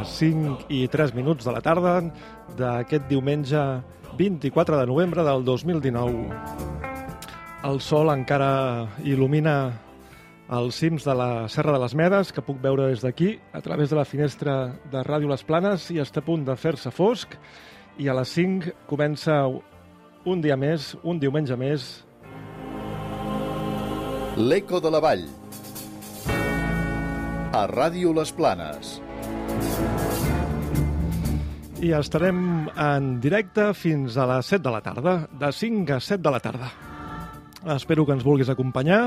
Les 5 i 3 minuts de la tarda d'aquest diumenge 24 de novembre del 2019. El sol encara il·lumina els cims de la Serra de les Medes, que puc veure des d'aquí, a través de la finestra de Ràdio Les Planes, i està a punt de fer-se fosc, i a les 5 comença un dia més, un diumenge més, L'Eco de la Vall, a Ràdio Les Planes. I estarem en directe fins a les 7 de la tarda, de 5 a 7 de la tarda. Espero que ens vulguis acompanyar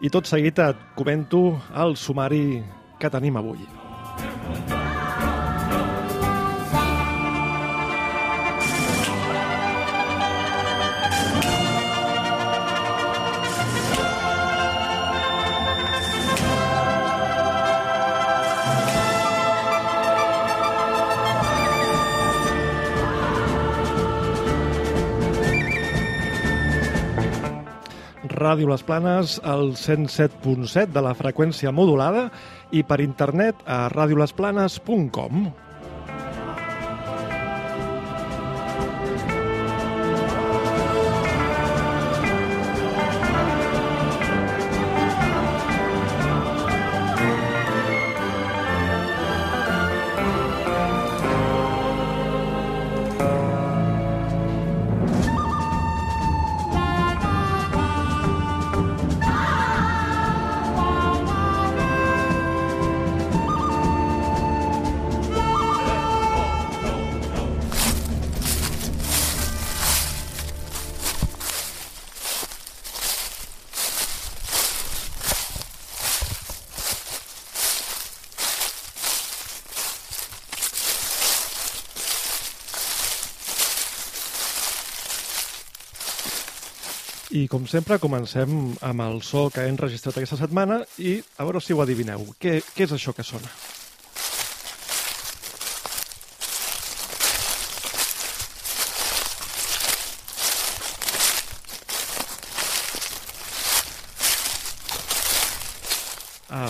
i tot seguit et comento el sumari que tenim avui. Ràdio Les Planes, al 107.7 de la freqüència modulada i per internet a radiolesplanes.com. com sempre comencem amb el so que he enregistrat aquesta setmana i a veure si ho adivineu. Què, què és això que sona?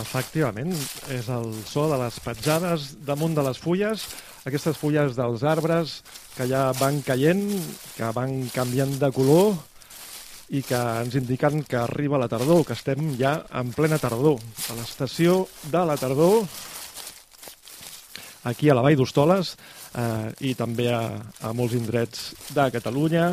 Efectivament, és el so de les petjades damunt de les fulles, aquestes fulles dels arbres que ja van caient, que van canviant de color i que ens indiquen que arriba la tardor, que estem ja en plena tardor, a l'estació de la tardor, aquí a la Vall d'Hostoles eh, i també a, a molts indrets de Catalunya.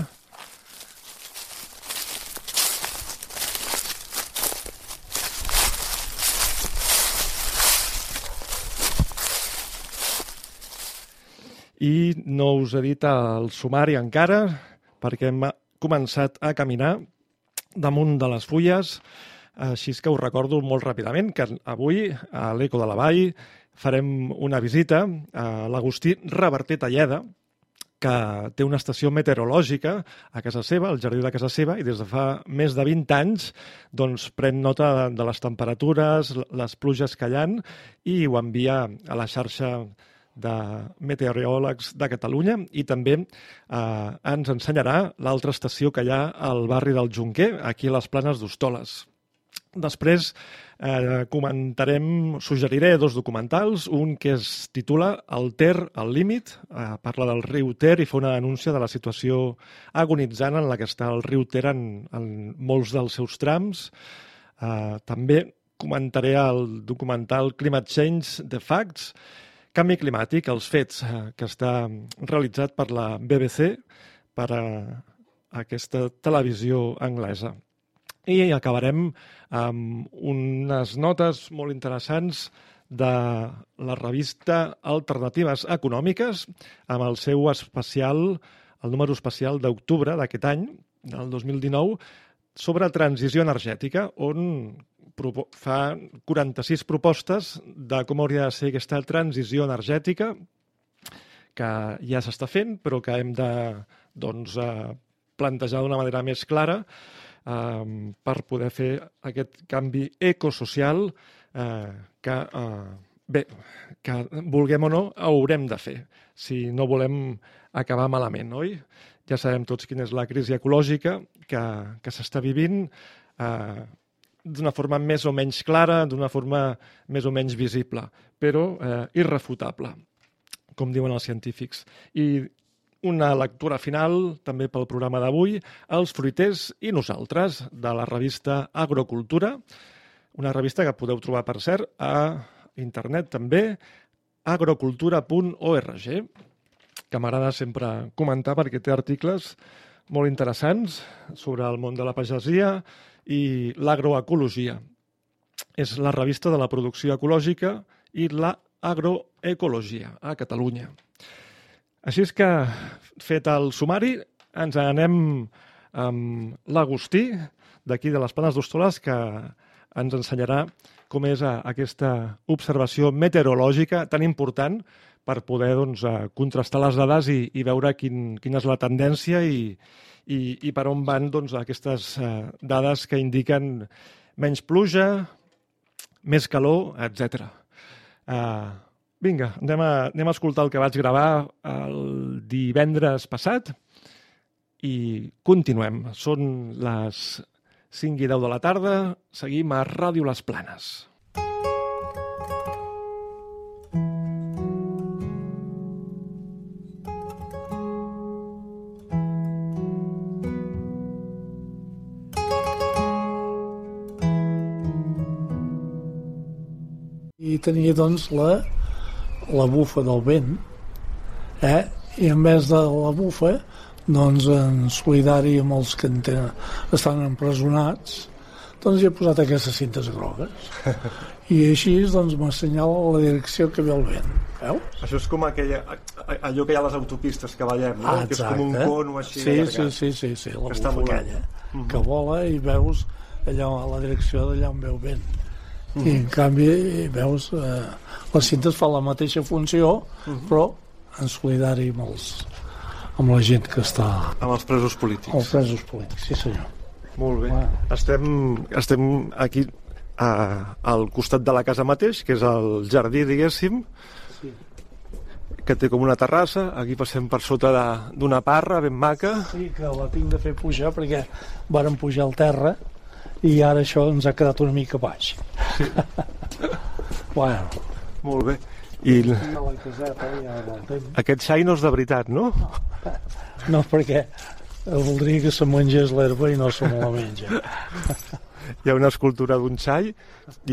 I no us he dit el sumari encara, perquè hem començat a caminar damunt de les fulles, així que us recordo molt ràpidament que avui a l'Eco de la Vall farem una visita a l'Agustí Reverter Talleda, que té una estació meteorològica a casa seva, al jardí de casa seva, i des de fa més de 20 anys doncs, pren nota de, les temperatures, les pluges que hi ha, i ho envia a la xarxa de meteoròlegs de Catalunya i també eh, ens ensenyarà l'altra estació que hi ha al barri del Junquer, aquí a les Planes d'Hostoles. Després eh, comentarem, suggeriré dos documentals, un que es titula El Ter al límit, eh, parla del riu Ter i fa una denúncia de la situació agonitzant en la que està el riu Ter en, en molts dels seus trams. Eh, també comentaré el documental Climate Change, The Facts, Canvi climàtic, els fets, eh, que està realitzat per la BBC per a aquesta televisió anglesa. i acabarem amb unes notes molt interessants de la revista Alternatives Econòmiques amb el seu especial, el número especial d'octubre d'aquest any, del 2019, sobre transició energètica, on fa 46 propostes de com hauria de ser aquesta transició energètica que ja s'està fent, però que hem de doncs, eh, plantejar d'una manera més clara eh, per poder fer aquest canvi ecosocial eh, que, eh, bé, que vulguem o no, haurem de fer, si no volem acabar malament, oi? Ja sabem tots quina és la crisi ecològica que, que s'està vivint, eh, d'una forma més o menys clara, d'una forma més o menys visible, però eh, irrefutable, com diuen els científics. I una lectura final, també pel programa d'avui, Els fruiters i nosaltres, de la revista Agrocultura, una revista que podeu trobar, per cert, a internet també, agrocultura.org, que m'agrada sempre comentar perquè té articles molt interessants sobre el món de la pagesia, i l'agroecologia. És la revista de la producció ecològica i la agroecologia a Catalunya. Així és que, fet el sumari, ens anem amb l'Agustí, d'aquí de les Planes d'Hostoles, que ens ensenyarà com és aquesta observació meteorològica tan important per poder doncs, contrastar les dades i, i veure quin, quina és la tendència i, i, i per on van doncs, aquestes eh, dades que indiquen menys pluja, més calor, etc. Uh, vinga, anem a, anem a escoltar el que vaig gravar el divendres passat i continuem. Són les 5 i 10 de la tarda, seguim a Ràdio Les Planes. I tenia doncs la, la bufa del vent eh? i en vez de la bufa doncs en solidari amb els que tenen, estan empresonats doncs hi he posat aquestes cintes grogues i així doncs m'assenyala la direcció que ve el vent veus? Això és com aquella, allò que hi ha a les autopistes que veiem, no? Ah, que és com un cono així sí, sí, sí, sí, sí, la que bufa aquella uh -huh. que vola i veus allò a la direcció d'allà on veu vent Uh -huh. i en canvi veus eh, les cintes fan la mateixa funció uh -huh. però en solidari amb, els, amb la gent que està amb els presos polítics els presos polítics, sí senyor molt bé, estem, estem aquí a, al costat de la casa mateix que és el jardí diguéssim sí. que té com una terrassa aquí passem per sota d'una parra ben maca sí, que la tinc de fer pujar perquè varen pujar al terra i ara això ens ha quedat una mica baix. Sí. bueno. Molt bé. I l... caseta, ja aquest xai no és de veritat, no? No, perquè voldria que se mengés l'herba i no se me la menja. Hi ha una escultura d'un xai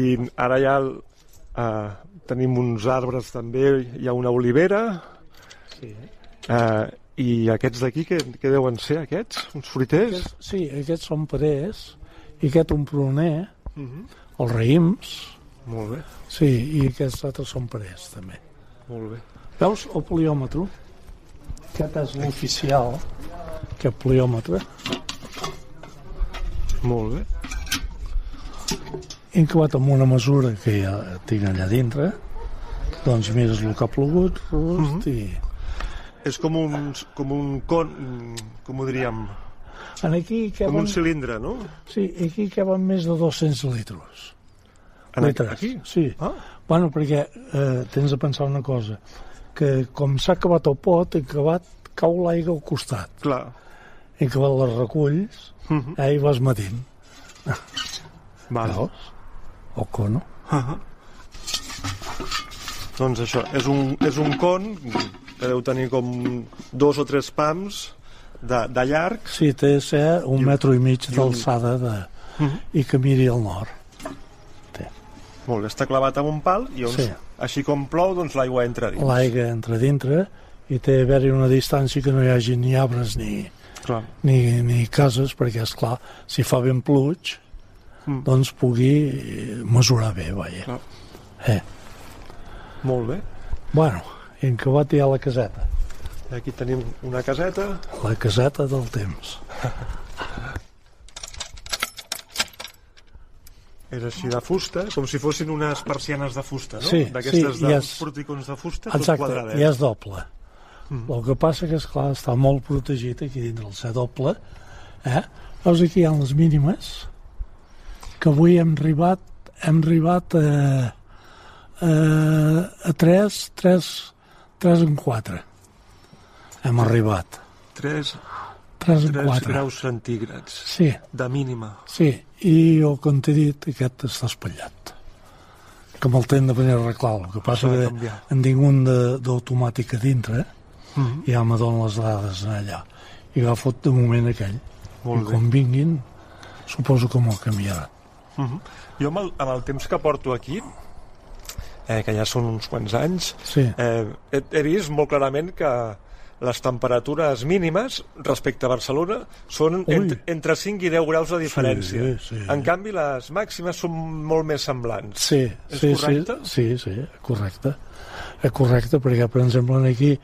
i ara ja uh, tenim uns arbres també, hi ha una olivera sí. uh, i aquests d'aquí, què, què deuen ser aquests? Uns fruiters? Aquests, sí, aquests són perers i aquest un pruner, uh -huh. els raïms... Molt bé. Sí, i aquests altres són parets, també. Molt bé. Veus el poliòmetre? Aquest és l'oficial, aquest poliòmetre. Molt bé. He acabat amb una mesura que ja tinc allà dintre, doncs mires el que ha plogut, uh -huh. i... És com un, com un con, com ho diríem, en aquí caben... Com un cilindre, no? Sí, aquí caben més de 200 litres. En litres. aquí? Sí. Ah. Bueno, perquè eh, tens de pensar una cosa, que com s'ha acabat el pot, he acabat, cau l'aigua al costat. Clar. I que les reculls, uh -huh. eh, i vas matint. Vale. Veus? O cono. Uh -huh. Doncs això, és un, és un con que deu tenir com dos o tres pams de, de llarg. Sí, té ser un I, metro i mig d'alçada de... Uh -huh. i que miri al nord. Té. Molt bé, està clavat amb un pal i on, sí. així com plou, doncs l'aigua entra dins. L'aigua entra dintre i té d'haver-hi una distància que no hi hagi ni arbres ni, clar. ni, ni cases, perquè, és clar si fa ben pluig, mm. doncs pugui eh, mesurar bé, vaja. Clar. Eh. Molt bé. Bueno, i en acabat hi ha la caseta. I aquí tenim una caseta. La caseta del temps. És així de fusta, com si fossin unes persianes de fusta, no? Sí, D'aquestes sí, i de és- porticons de fusta, tot Exacte, quadradet. i és doble. Mm. El que passa que, és clar està molt protegit aquí dintre el ser doble. Eh? Veus aquí hi ha les mínimes que avui hem arribat hem arribat a, a, a 3, 3, 3 en 4. Hem arribat. 3, 3 en 3 4. graus centígrads Sí, de mínima. sí. I el que t'he dit, aquest està espatllat. Que me'l tenen de venir a arreglar. El que passa de que canviar. en tinc un de- d'automàtic a dintre, Mm -hmm. i ja me donen les dades allà. I agafo de moment aquell. Molt I quan vinguin, suposo que m'ho canviaran. Mm -hmm. Jo amb el, amb el temps que porto aquí, eh, que ja són uns quants anys, Sí, eh, he, he vist molt clarament que les temperatures mínimes respecte a Barcelona són Ui. entre, entre 5 i 10 graus de diferència. Sí, sí. En canvi, les màximes són molt més semblants. sí, És sí, correcte? sí, sí, sí, correcte. És correcte, perquè, per exemple, aquí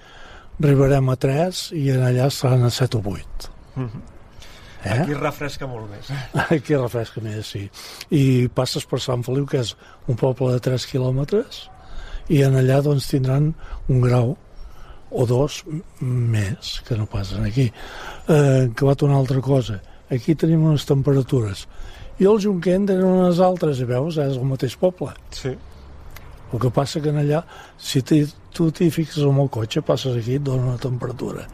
arribarem a 3 i en allà estaran a 7 o 8. Mhm. Eh? Aquí refresca molt més. Aquí refresca més, sí. I passes per Sant Feliu, que és un poble de 3 quilòmetres, i en allà doncs tindran un grau o dos més que no passen aquí. Eh, que va una altra cosa. Aquí tenim unes temperatures. I el Junquent tenen unes altres, i veus, és el mateix poble. Sí. El que passa que en allà, si tu t'hi fixes amb el cotxe, passes aquí i et dona una temperatura.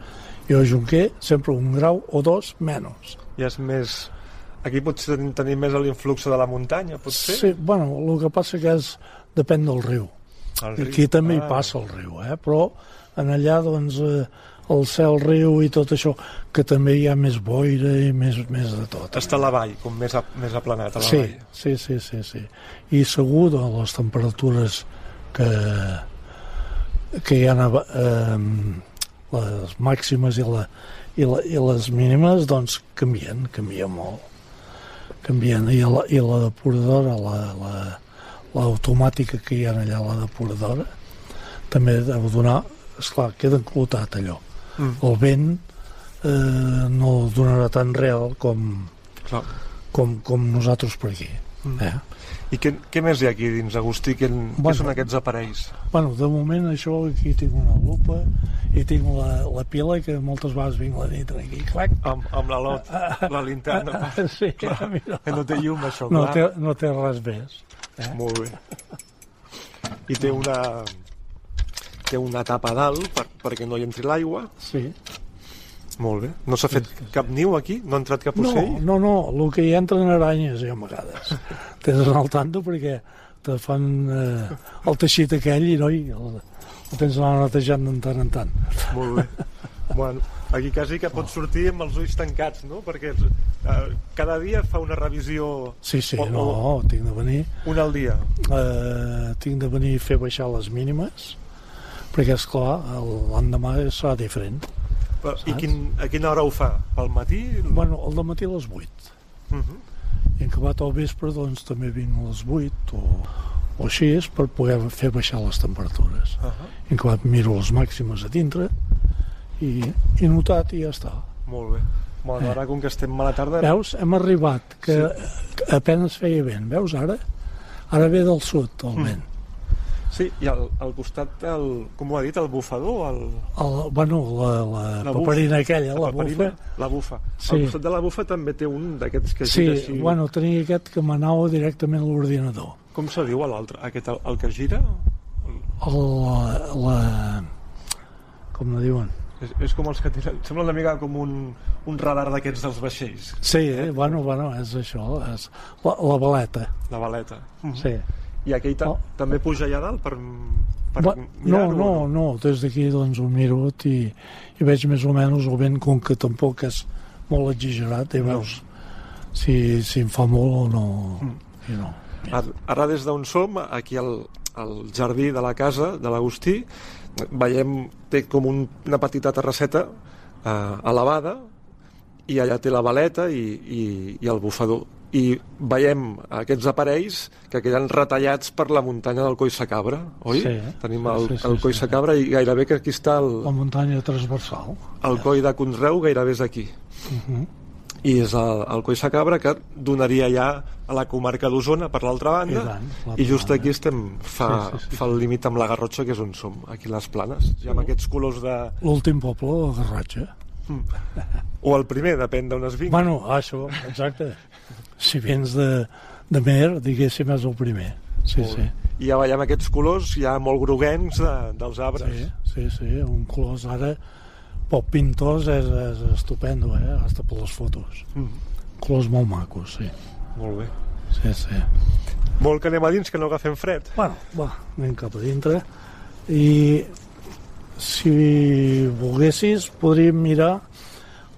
I el Junquer, sempre un grau o dos menys. I és més... Aquí potser ten- tenim més l'influx de la muntanya, potser? Sí, bueno, el que passa que és, depèn del riu. El riu. Aquí també hi Ah, passa el riu, eh? però en allà doncs, eh, el cel, riu i tot això, que també hi ha més boira i més, més de tot. Està a la vall, com més, a, més aplanat a la Sí, vall. sí, sí, sí, sí. I segur de les temperatures que, que hi ha eh, les màximes i, la, i, la, i les mínimes doncs canvien, canvien molt canvien i la, i la depuradora la, la, l'automàtica que hi ha allà la depuradora també deu donar esclar, queda enclotat allò Mm. el vent eh, no donarà tan real com, Clar. com, com nosaltres per aquí. Mm. Eh? I què, què més hi ha aquí dins, Agustí? Què, bueno. Què són aquests aparells? Bueno, de moment això, aquí tinc una lupa i tinc la, la pila que moltes vegades vinc la nit aquí, clac. Amb, amb la lot, la linterna. Sí, Clar. mira. No té llum, això, No clar. té, no té res més. Eh? Molt bé. I té una té una tapa a dalt per, perquè no hi entri l'aigua. Sí. Molt bé. No s'ha fet cap niu aquí? No ha entrat cap No, ocell? no, no, el que hi entren aranyes, ja a vegades. Tens d'anar al tanto perquè te fan eh, el teixit aquell i no, i el, el tens d'anar netejant de tant en tant. Molt bé. Bueno, aquí quasi que pots sortir amb els ulls tancats, no? Perquè eh, cada dia fa una revisió... Sí, sí, O- no, tinc de venir Una al dia. eh, tinc de venir a fer baixar les mínimes perquè, és clar l'endemà serà diferent. Però, I quin, a quina hora ho fa? Pel matí? Bueno, al matí a les 8. Uh -huh. I acabat al vespre, doncs, també vinc a les 8 o, o així és per poder fer baixar les temperatures. Uh -huh. I acabat miro les màximes a dintre i, i notat i ja està. Molt bé. Bueno, ara com que estem mala tarda... Veus? Hem arribat, que sí. apenes feia vent. Veus, ara? Ara ve del sud, el vent. Sí, i al, al costat, el, com ho ha dit, el bufador, el, El, bueno, la, la, La la bufa. paperina aquella, la, paperina, bufa. La bufa. Sí. Al costat de la bufa també té un d'aquests que Sí, gira així. bueno, tenia aquest que m'anava directament a l'ordinador. Com se diu a l'altre? Aquest, el, el que gira? El, la, com no diuen? És, és com els que tenen... Sembla una mica com un, un radar d'aquests dels vaixells. Sí, eh? bueno, bueno, és això, és la, la baleta, La baleta. sí. I aquell ta Oh. també puja allà dalt per, per Va, no, no, o no, des d'aquí doncs ho miro i, i veig més o menys el vent com que tampoc és molt exagerat i No. veus si, si em fa molt o no. Mm. I no. Ara, ara des d'on som, aquí al, al jardí de la casa de l'Agustí, veiem, té com un, una petita terrasseta eh, elevada i allà té la baleta i, i, i el bufador. I veiem aquests aparells que queden retallats per la muntanya del Coll Cabra, oi? Sí, Tenim sí, el, sí, sí, el Coll sí. Cabra i gairebé que aquí està el, La muntanya transversal. el coll de Conreu, gairebé és aquí. Mhm. I és el, el Coll Cabra que donaria ja a la comarca d'Osona per l'altra banda I tant, i just aquí estem fa, Sí, sí, sí. fa el límit amb la Garrotxa que és on som, aquí les planes ja amb aquests colors de... L'últim poble, la Garrotxa. O el primer, depèn d'on es vingui Bueno, això, exacte. Si vens de, de Mer, diguéssim, és el primer. Sí, Molt sí. i ja veiem aquests colors ja molt groguencs de, dels arbres Sí, sí, sí, un colors ara poc pintós és, és estupendo, eh? Hasta per les fotos. Mm, Colors molt macos, sí. molt bé Sí, sí. Vol que anem a dins, que no agafem fred. Bueno, va, anem cap a dintre. I si volguessis, podríem mirar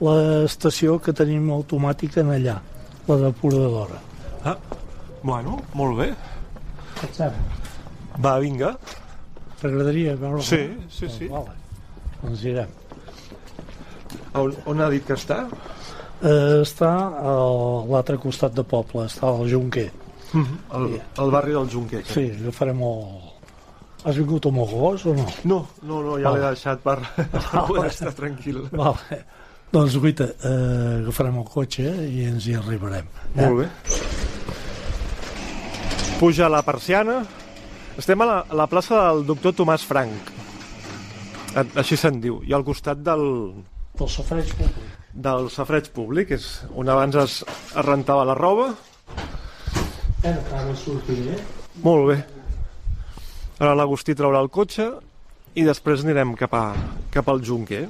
l'estació que tenim automàtica en allà, la depuradora. Ah, bueno, molt bé. Va, vinga. T'agradaria veure Sí, sí, sí. Vale. Doncs irem. On, on ha dit que està? Eh, està a l'altre costat de poble, està al Junquer. El, el barri del Junquer. Sí, agafarem el... Has vingut amb el gos o no? No, no, no, ja l'he deixat per, per poder estar tranquil. Vale. Doncs, guaita, eh, agafarem el cotxe i ens hi arribarem. Eh? Molt bé. Puja la persiana. Estem a la, a la plaça del doctor Tomàs Frank. Així se'n diu. I al costat del, Del safreig públic. del safreig públic, és on abans es, es rentava la roba. Eh, ara sortiré. Molt bé. Ara l'Agustí traurà el cotxe i després anirem cap, a, cap al Junquer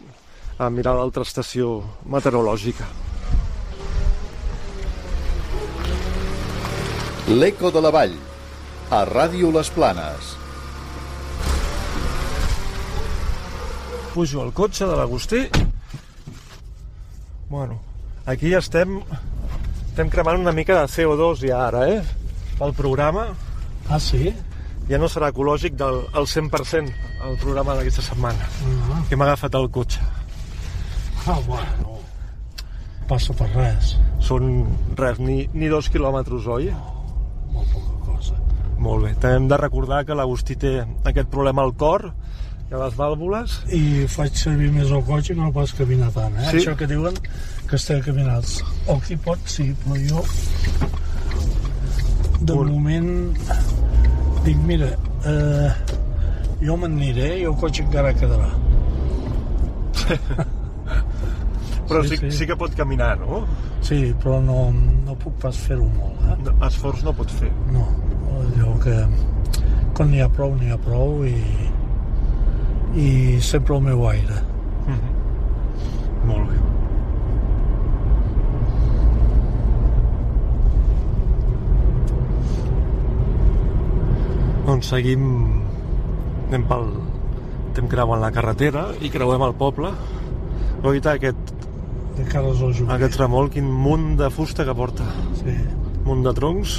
a mirar l'altra estació meteorològica. L'Eco de la Vall, a Ràdio Les Planes. Pujo al cotxe de l'Agustí. Bueno, aquí ja estem, estem cremant una mica de CO2 ja ara, eh? Pel programa. Ah, sí? Ja no serà ecològic del al 100% el programa d'aquesta setmana, Ah, que m'ha agafat el cotxe. ah bueno. Passa per res. Són, res, ni, ni dos quilòmetres, oi? Molt poca cosa. Molt bé. També hem de recordar que l'Agustí té aquest problema al cor i a les vàlvules. I faig servir més el cotxe que no pas caminar tant, eh? Sí? Això que diuen que estem caminats. O qui pot, sí, però jo... De Un. moment... Dic, mira, eh, jo me'n aniré i el cotxe encara quedarà. Però Sí, sí, sí, sí. que pot caminar, no? Sí, però no, no puc pas fer-ho molt, eh? No, Esforç no pot fer. No, allò que quan n'hi ha prou, n'hi ha prou i, i sempre el meu aire. Molt bé. Doncs seguim... Anem pel... Estem creuant la carretera i creuem el poble. Guaita, aquest, De cares al aquest remolc, quin munt de fusta que porta. Sí. munt de troncs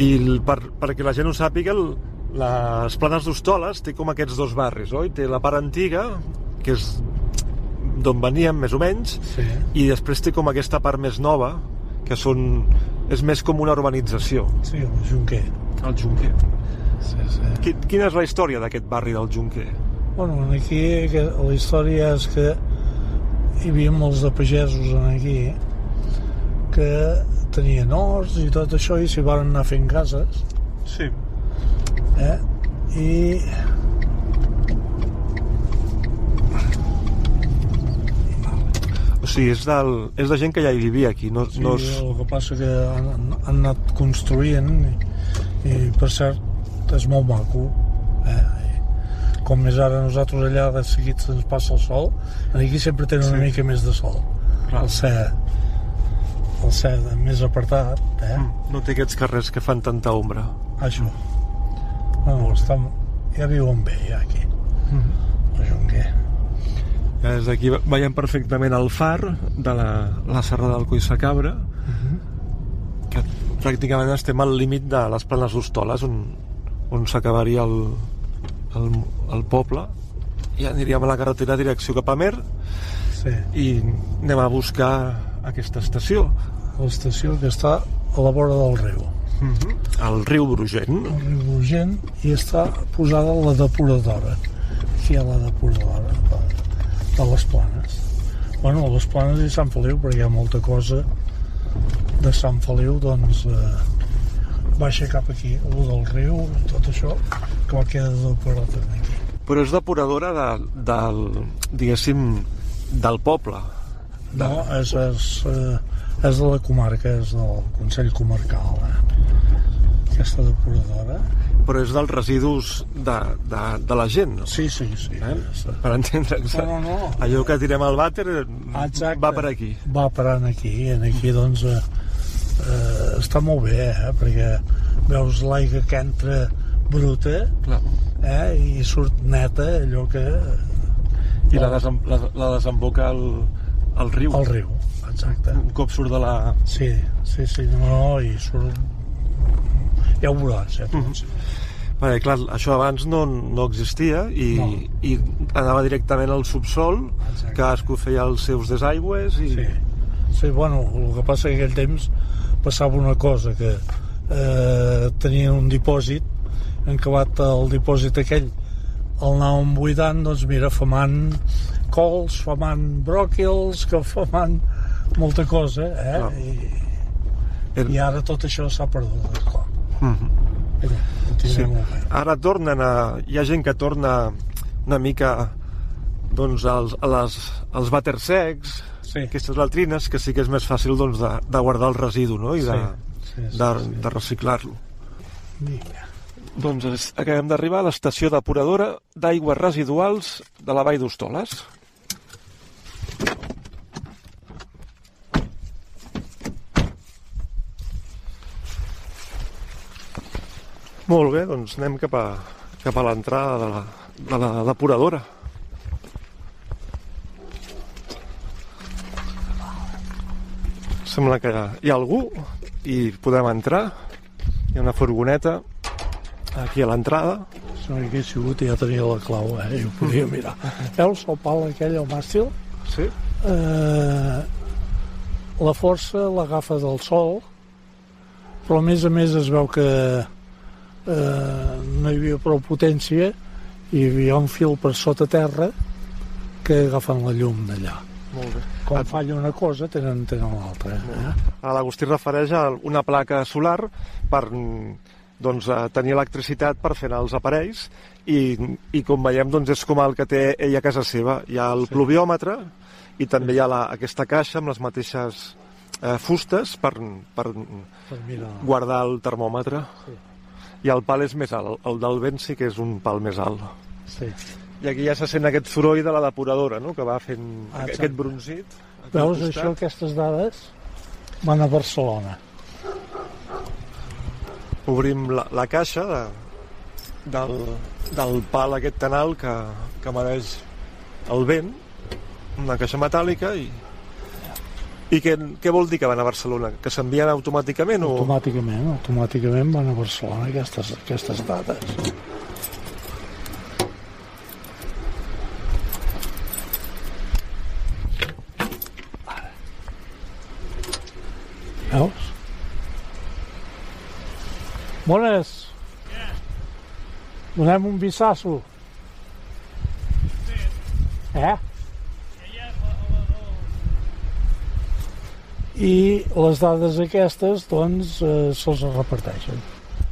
i el, per, perquè la gent ho sàpiga el, les planes d'Hostoles té com aquests dos barris, oi? Té la part antiga que és d'on veníem més o menys Sí. i després té com aquesta part més nova que són, és més com una urbanització Sí, el Junquer. el Junquer Sí, sí. Qui- quina és la història d'aquest barri del Junquer? Bueno, aquí que- la història és que hi havia molts de pagesos en aquí que tenien horts i tot això i s'hi van anar fent cases Sí. eh? i O sigui, és, del, és de gent que ja hi vivia aquí, no, sí, no és... el que passa que han, han anat construint i, i per cert és molt maco eh? I com més ara nosaltres allà de seguit se'ns passa el sol aquí sempre tenen una Sí. mica més de sol Clar. el ser el ser més apartat eh? No té aquests carrers que fan tanta ombra. això bueno, estan, ja viuen bé ja aquí a Jonquer Ja des d'aquí veiem perfectament el far de la, la serra del Collsacabra, que pràcticament estem al límit de les planes d'Hostoles, on, on s'acabaria el, el, el poble, i aniríem a la carretera direcció cap a Mer sí. i anem a buscar aquesta estació. l'estació que està a la vora del riu, El riu Brugent. el riu Urgent, i està posada la depuradora. Aquí hi ha la depuradora de, de les planes. Bueno, les planes i Sant Feliu, perquè hi ha molta cosa de Sant Feliu, doncs eh, baixa cap aquí, el del riu, tot això, que va quedar depurat aquí. Però és depuradora de, del, diguéssim, del poble. No, és, és, eh, és de la comarca, és del Consell Comarcal, eh? aquesta depuradora. Però és dels residus de, de, de la gent, no? Sí, sí, sí. Eh? és- Per entendre'ns. No, no, no. Allò que tirem al vàter Exacte. va per aquí. Va parant aquí, en aquí doncs eh, eh, està molt bé, eh? perquè veus l'aigua que entra bruta Clar. eh? i surt neta, allò que... I la, desem, la, la desemboca al, al riu. al riu, exacte. Un cop surt de la... Sí, sí, sí, no, no, i surt... Ja ho veuràs, eh? Mhm. Perquè, clar, això abans no, no existia i, No. i anava directament al subsol, Exacte. cadascú feia els seus desaigües i... Sí. sí, bueno, el que passa que aquell temps passava una cosa, que eh, tenien un dipòsit, en acabat el dipòsit aquell, el anàvem buidant, doncs mira, famant cols, famant bròquils, que famant molta cosa, eh? Clar. I, I ara tot això s'ha perdut, clar. Però ho Sí. Ara tornen a... Hi ha gent que torna una mica doncs, als, a les, als vàters secs, Sí. aquestes latrines, que sí que és més fàcil doncs, de, de guardar el residu no? i de, Sí, sí, sí, de, sí. de reciclar-lo. Vinga. Doncs acabem d'arribar a l'estació depuradora d'aigües residuals de la Vall d'Hostoles. Molt bé, doncs anem cap a, cap a l'entrada de, la, de la depuradora. Sembla que hi ha algú i podem entrar. Hi ha una furgoneta aquí a l'entrada. Si no hi hagués sigut ja tenia la clau, eh? Ho podia mirar. Veus el pal aquell, el màstil? Sí. eh, la força l'agafa del sol però a més a més es veu que eh, no hi havia prou potència i hi havia un fil per sota terra que agafen la llum d'allà Molt bé. quan falla una cosa tenen, tenen l'altra eh? L'Agustí refereix a una placa solar per doncs, tenir electricitat per fer els aparells i, i com veiem doncs, és com el que té ell a casa seva. Hi ha el sí. pluviòmetre i també hi ha la, aquesta caixa amb les mateixes eh, fustes per, per per mirar guardar el termòmetre. Sí. I el pal és més alt, el del vent sí que és un pal més alt. sí. I aquí ja se sent aquest soroll de la depuradora, no?, que va fent Ah, aquest exacte. bronzit. aquí al veus això, aquestes dades van a Barcelona obrim la, la caixa de, del, del pal aquest tan alt que, que mereix el vent, una caixa metàl·lica i, i què, què vol dir que van a Barcelona? Que s'envien automàticament o... automàticament, automàticament van a Barcelona aquestes, aquestes dades Veus? Bones. Donem un bissasso. Eh? I les dades aquestes, doncs, eh, se'ls reparteixen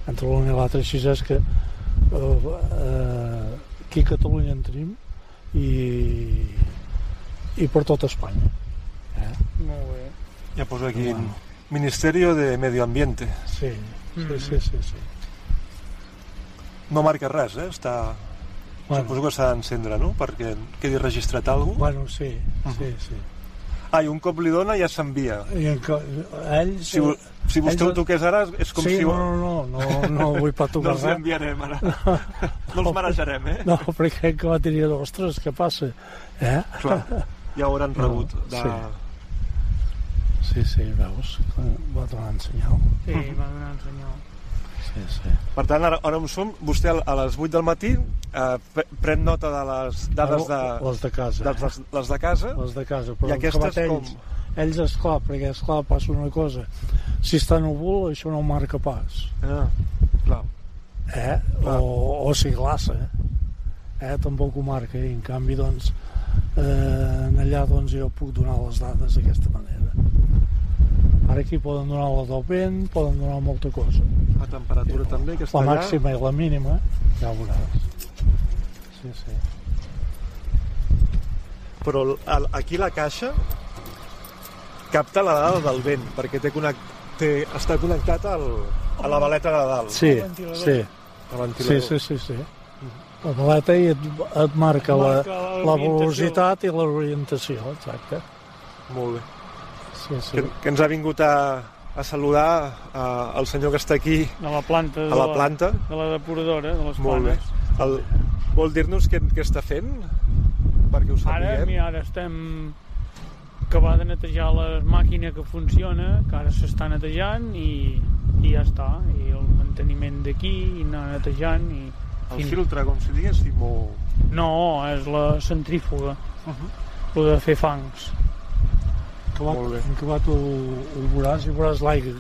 entre l'un i l'altre. Així és que eh, eh, aquí a Catalunya en tenim i, i per tot Espanya. Eh? Molt bé. Ja poso aquí Bueno. Ministerio de Medio Ambiente. Sí, sí, Mhm. sí, sí, sí. No marca res, eh? Està... Bueno, Suposo que s'ha d'encendre, no? Perquè quedi registrat alguna cosa. bueno sí, sí, sí. Ah, i un cop li dona ja s'envia. I en, ell... Si, vo- si vostè ho ells- toqués ara és com sí, si... no, no, no, no, no vull pas no tocar els res. enviarem ara. No els marejarem, eh? No, perquè que va tenir, ostres, què passa? Eh? Clar, ja ho hauran rebut. De... sí. Sí, sí, veus? Va donant senyal. Sí, va donar un senyal. Sí, sí. Per tant, ara, ara on som, vostè a les 8 del matí eh, pre- pren nota de les dades de, Les de casa. de les, les de casa Les de casa, i però aquestes acabat com... ells, ells, esclar, perquè esclar passa una cosa. Si està núvol, això no marca pas. Ah, clar. Eh? O, o si glaça. Eh? Tampoc ho marca. I en canvi, doncs, eh, allà doncs, jo puc donar les dades d'aquesta manera. Ara aquí poden donar la del vent, poden donar molta cosa. La temperatura també, que està La allà. màxima i la mínima, ja ho veuràs. Sí, sí. Però el- aquí la caixa capta la dada del vent, perquè té connect, té, està connectat al, a la baleta de dalt. Sí, ventilador. sí, El sí, ventilador. sí, sí, sí. La baleta i et, et marca la, Marca la l'orientació. velocitat i l'orientació, exacte. Molt bé. Sí, sí. Que, que ens ha vingut a, a saludar a, el senyor que està aquí De la planta. De a la planta. De la depuradora, de les Molt bé. planes. El, vol dir-nos què, què està fent? Perquè ho Ara, sapiguem. mira, ara estem acabar de netejar la màquina que funciona, que ara s'està netejant i, i ja està. I el manteniment d'aquí, i anar netejant i... El filtre, com si diguéssim, o... No, és la centrífuga. Uh -huh. Lo de fer fangs. Acabat, Molt bé. en acabat ho, ho veuràs i veuràs l'aigua,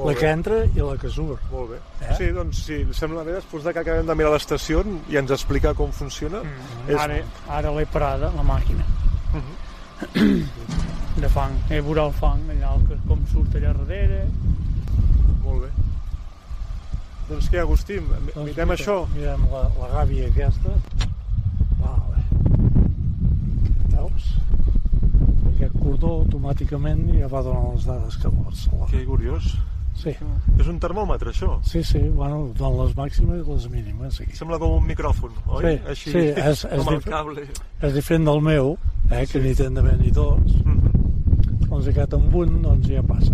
la bé. que entra i la que surt. Molt bé. Eh? Sí, doncs sí, sembla bé, després de que acabem de mirar l'estació i ens explica com funciona. Mm. És- Ara, ara l'he parada, la màquina. de fang. He veurà el fang, allà, el que, com surt allà darrere. Molt bé. Doncs què, Agustí, mi- Doncs mirem això? Mirem la, la gàbia aquesta. Vale. Veus? Cordó automàticament ja va donar les dades que vols. Que curiós. Sí, És un termòmetre, això? sí, sí, bueno, dona les màximes i les mínimes aquí. Sembla com un micròfon, oi? Sí, Així, sí, és- és com el cable. És diferent del meu, eh, que n'hi tenen d'haver ni dos. Mhm. Doncs aquest amb un doncs ja passa.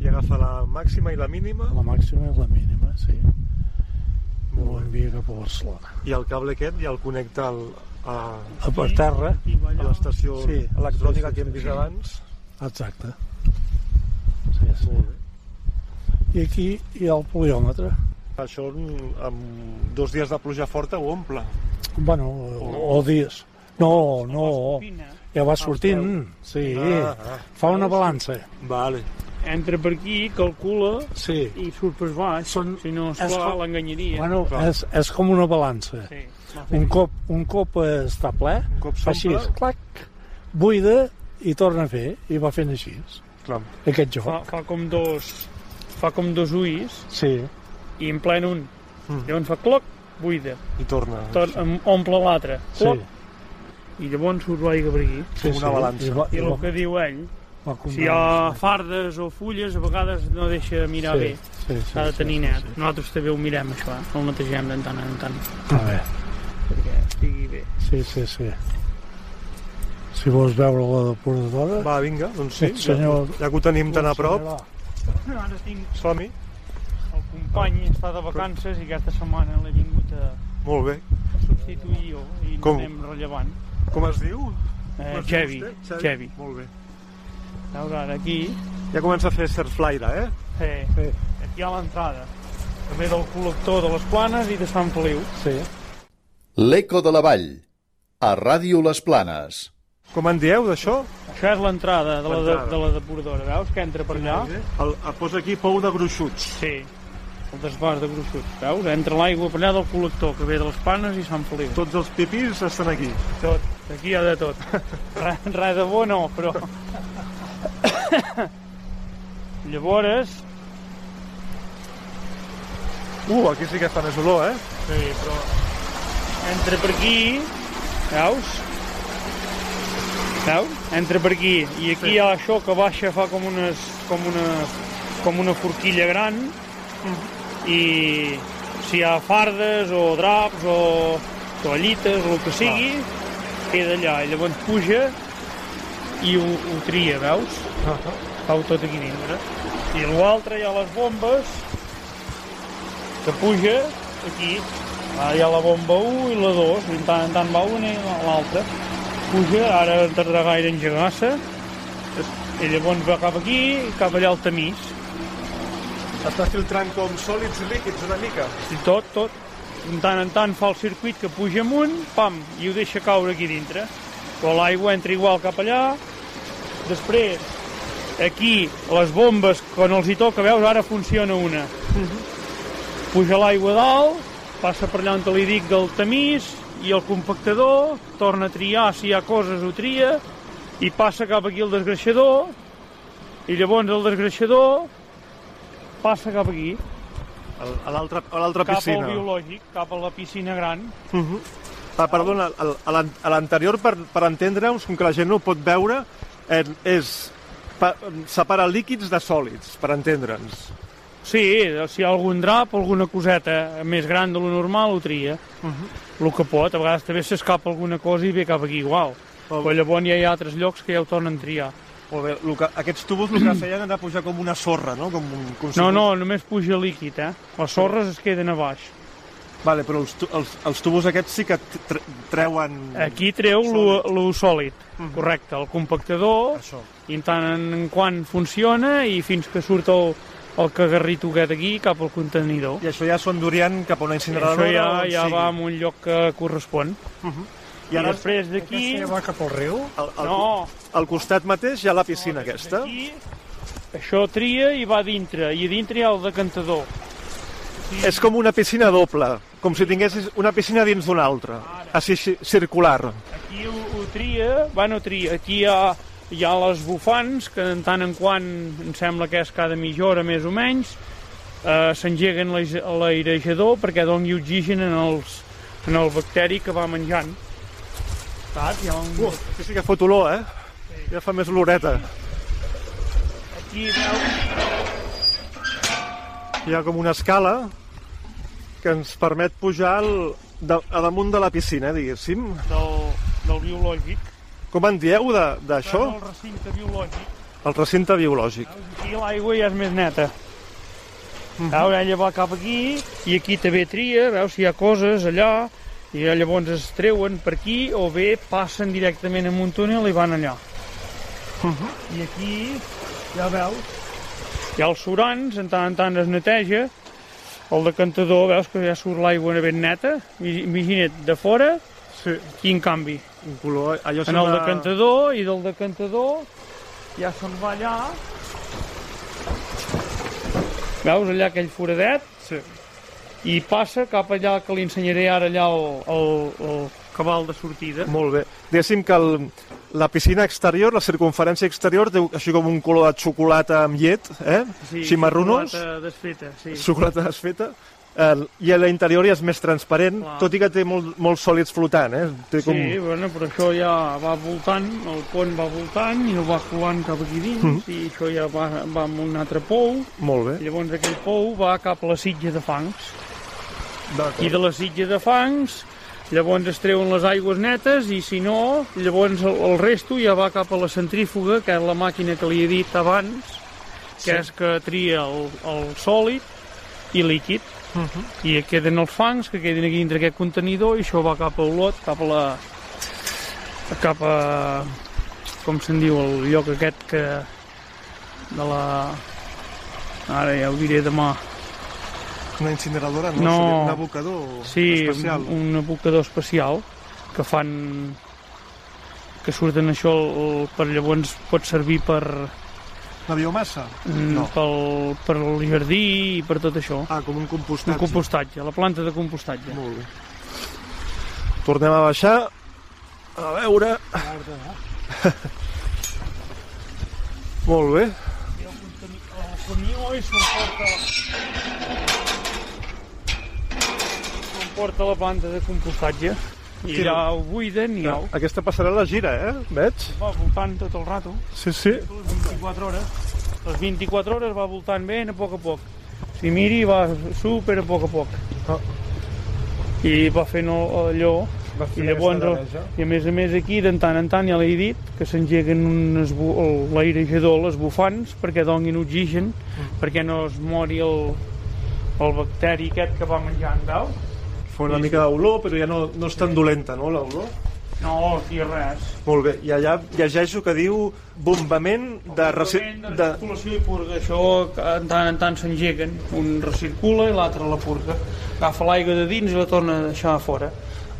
I agafa la màxima i la mínima. La màxima i la mínima, sí. Molt bé. cap a Barcelona. I el cable aquest ja el connecta al, a, A per terra, a l'estació Sí, electrònica sí, sí, que hem vist sí. abans. exacte. Sí, sí. Molt bé. I aquí hi ha el poliòmetre. Això en- amb dos dies de pluja forta ho omple. Bueno, o, o dies. No, no, ja va sortint, sí. Ah, ah. Fa una balança. Vale. Entra per aquí, calcula Sí. i surt per baix. Són- si no, és esclar, com- l'enganyaria. Bueno, clar. és, és com una balança. Sí. Un cop, un cop està ple, Un cop fa així, clac, buida i torna a fer, i va fent així. Clar. Aquest joc. Fa, fa com dos fa com dos ulls Sí, i en plen un. Mm. Llavors fa cloc, buida. I torna. Tot, em- omple l'altre. sí. I llavors surt l'aigua per aquí. sí, una balança. I, va, I el va, que diu ell, si hi ha fardes o fulles, a vegades no deixa mirar bé. Sí, sí, S'ha de sí, tenir sí, net. sí. Nosaltres també ho mirem, això, eh? el netegem de tant en tant, A veure, perquè estigui bé. sí, sí, sí. Si vols veure la depuradora... Va, vinga, doncs sí. Sí, senyor. Ja, ja que ho tenim tan a prop, Senyora, Ara tinc som-hi. el company, està de vacances i aquesta setmana l'he vingut a Molt bé. substituir jo i Com? anem rellevant. Com es diu? Eh, Xevi? Xevi. Molt bé. Veus, ara aquí, Ja comença a fer surflaire, eh? eh, Sí, aquí ha l'entrada. Ve del col·lector de les Planes i de Sant Feliu. sí. L'Eco de la Vall, a Ràdio Les Planes. Com en dieu, d'això? Això és l'entrada de, la de, de la depuradora, veus? Que entra per allà. El, el posa aquí pou de gruixuts. Sí, el desbars de gruixuts, veus? Entra l'aigua per allà del col·lector, que ve de les Planes i Sant Feliu. Tots els pipis estan aquí. Tot, aquí hi ha de tot. Res, res de bo no, però... Llavors, Uh, aquí sí que fa més olor, eh? sí, però entra per aquí, veus? Veus? Entra per aquí i aquí hi ha això que baixa fa com unes com una com una forquilla gran i si hi ha fardes o draps o toallites o el que sigui queda allà i llavors puja i ho, ho tria, veus? Cau tot aquí dintre. I l'altre hi ha les bombes que puja aquí. Ara hi ha la bomba 1 i la 2, i tant en tant va una i l'altra. Puja, ara no tardarà gaire en engegar-se, i llavors va cap aquí i cap allà al tamís. Està filtrant com sòlids i líquids una mica. I tot, tot. De tant en tant fa el circuit que puja amunt, pam, i ho deixa caure aquí dintre. Però l'aigua entra igual cap allà. Després Aquí, les bombes, quan els hi toca, veus, ara funciona una. Puja l'aigua dalt, passa per allà on li dic del tamís, i el compactador torna a triar, si hi ha coses ho tria, i passa cap aquí el desgreixador, i llavors el desgreixador passa cap aquí, A l'altra a l'altra cap piscina. al biològic, cap a la piscina gran. Ah, perdona, a l'an- a l'anterior, per, per entendre'ns, com que la gent no ho pot veure, eh, és pa, separar líquids de sòlids, per entendre'ns. Sí, si hi ha algun drap, alguna coseta més gran de lo normal, ho tria. El que pot, a vegades també s'escapa alguna cosa i ve cap aquí igual. Molt Però llavors ja hi ha altres llocs que ja ho tornen a triar. Molt bé, el que, aquests tubos el que feien era pujar com una sorra, no? Com, un- com si No, no, només puja líquid, eh? Les sorres es queden a baix. Vale, però els, els, els tubos aquests sí que tre- treuen... Aquí treu lo, sòlid, correcte, el compactador, Això. i tant en quant funciona i fins que surt el, el cagarrito aquest aquí cap al contenidor. I això ja s'ho endurien cap a una I incineradora això ja, ja sigui. va a un lloc que correspon. I ara després d'aquí... va cap al riu? al, al, No, al costat mateix hi ha la piscina aquesta. Aquí, això tria i va dintre, i a dintre hi ha el decantador. És com una piscina doble, com si tinguessis una piscina dins d'una altra, així ci- circular. Aquí ho, ho tria, bueno, tria, aquí hi ha, hi ha les bufants, que en tant en quant, em sembla que és cada mitja hora més o menys, eh, s'engeguen l'airejador perquè doni oxigen en, els, en el bacteri que va menjant. Saps? Hi ha un... Uh, sí, sí que fot olor, eh? Ja fa més oloreta. Aquí, veus, Hi ha com una escala que ens permet pujar el, de, a damunt de la piscina, diguéssim. del, del biològic. Com en dieu de- d'això? El recinte biològic. El recinte biològic. Aquí l'aigua ja és més neta. Veus, ella va cap aquí i aquí també tria, veus si hi ha coses allà i llavors es treuen per aquí o bé passen directament en un túnel i van allà. I aquí, ja veus, hi ha els surants, en tant en tant es neteja, el decantador, veus que ja surt l'aigua ben neta, imagina't, de fora, Sí, quin canvi. Un color... Allò En el decantador i del decantador ja se'n va allà. Veus allà aquell foradet? Sí. I passa cap allà que li ensenyaré ara allà el, el, el cabal de sortida. Molt bé. Diguéssim que el, la piscina exterior, la circunferència exterior, té així com un color de xocolata amb llet, eh? així marronós, xocolata desfeta, sí. xocolata desfeta, eh, i a l'interior ja és més transparent, Clar. tot i que té molt, molts sòlids flotant, eh? Té com... Sí, bueno, però això ja va voltant, el pont va voltant i el va colant cap aquí dins Mhm. i això ja va, va amb un altre pou Molt bé. i llavors aquell pou va cap a la sitja de fangs. I de la sitja de fangs, llavors es treuen les aigües netes i si no, llavors el, el resto ja va cap a la centrífuga, que és la màquina que li he dit abans, que Sí. és que tria el, el sòlid i líquid. Mhm. I queden els fangs que queden aquí dintre aquest contenidor i això va cap a Olot, cap a la... cap a... com se'n diu, el lloc aquest que... de la... ara ja ho diré demà. Una incineradora, no? No. Seria Un abocador Sí, especial. un, un abocador especial que fan que surten això el, per llavors pot servir per, La biomassa? mm, No. pel, per el jardí i per tot això. Ah, com un compostatge. Un compostatge, la planta de compostatge. Molt bé. Tornem a baixar. A veure... Molt bé. El camió i s'emporta s'emporta la planta de compostatge i allà ho buiden i au. Aquesta passarel·la gira, eh? Veig? Va voltant tot el rato. Sí, sí. les 24 hores. Les 24 hores va voltant bé a poc a poc. Si miri, va super a poc a poc. Ah. I va fent allò. Va I llavors, i a més a més aquí, de tant en tant, ja l'he dit, que s'engeguen l'airejador, les bufants, perquè donin oxigen, Mm. perquè no es mori el, el bacteri aquest que va menjant, veus? Fa una mica d'olor, però ja no, no és tan dolenta, no, l'olor? No, aquí res. Molt bé. I allà llegeixo que diu bombament de... Reci... de de... circulació i purga, això en tant en tant s'engeguen, un recircula i l'altre la purga. Agafa l'aigua de dins i la torna a deixar a fora.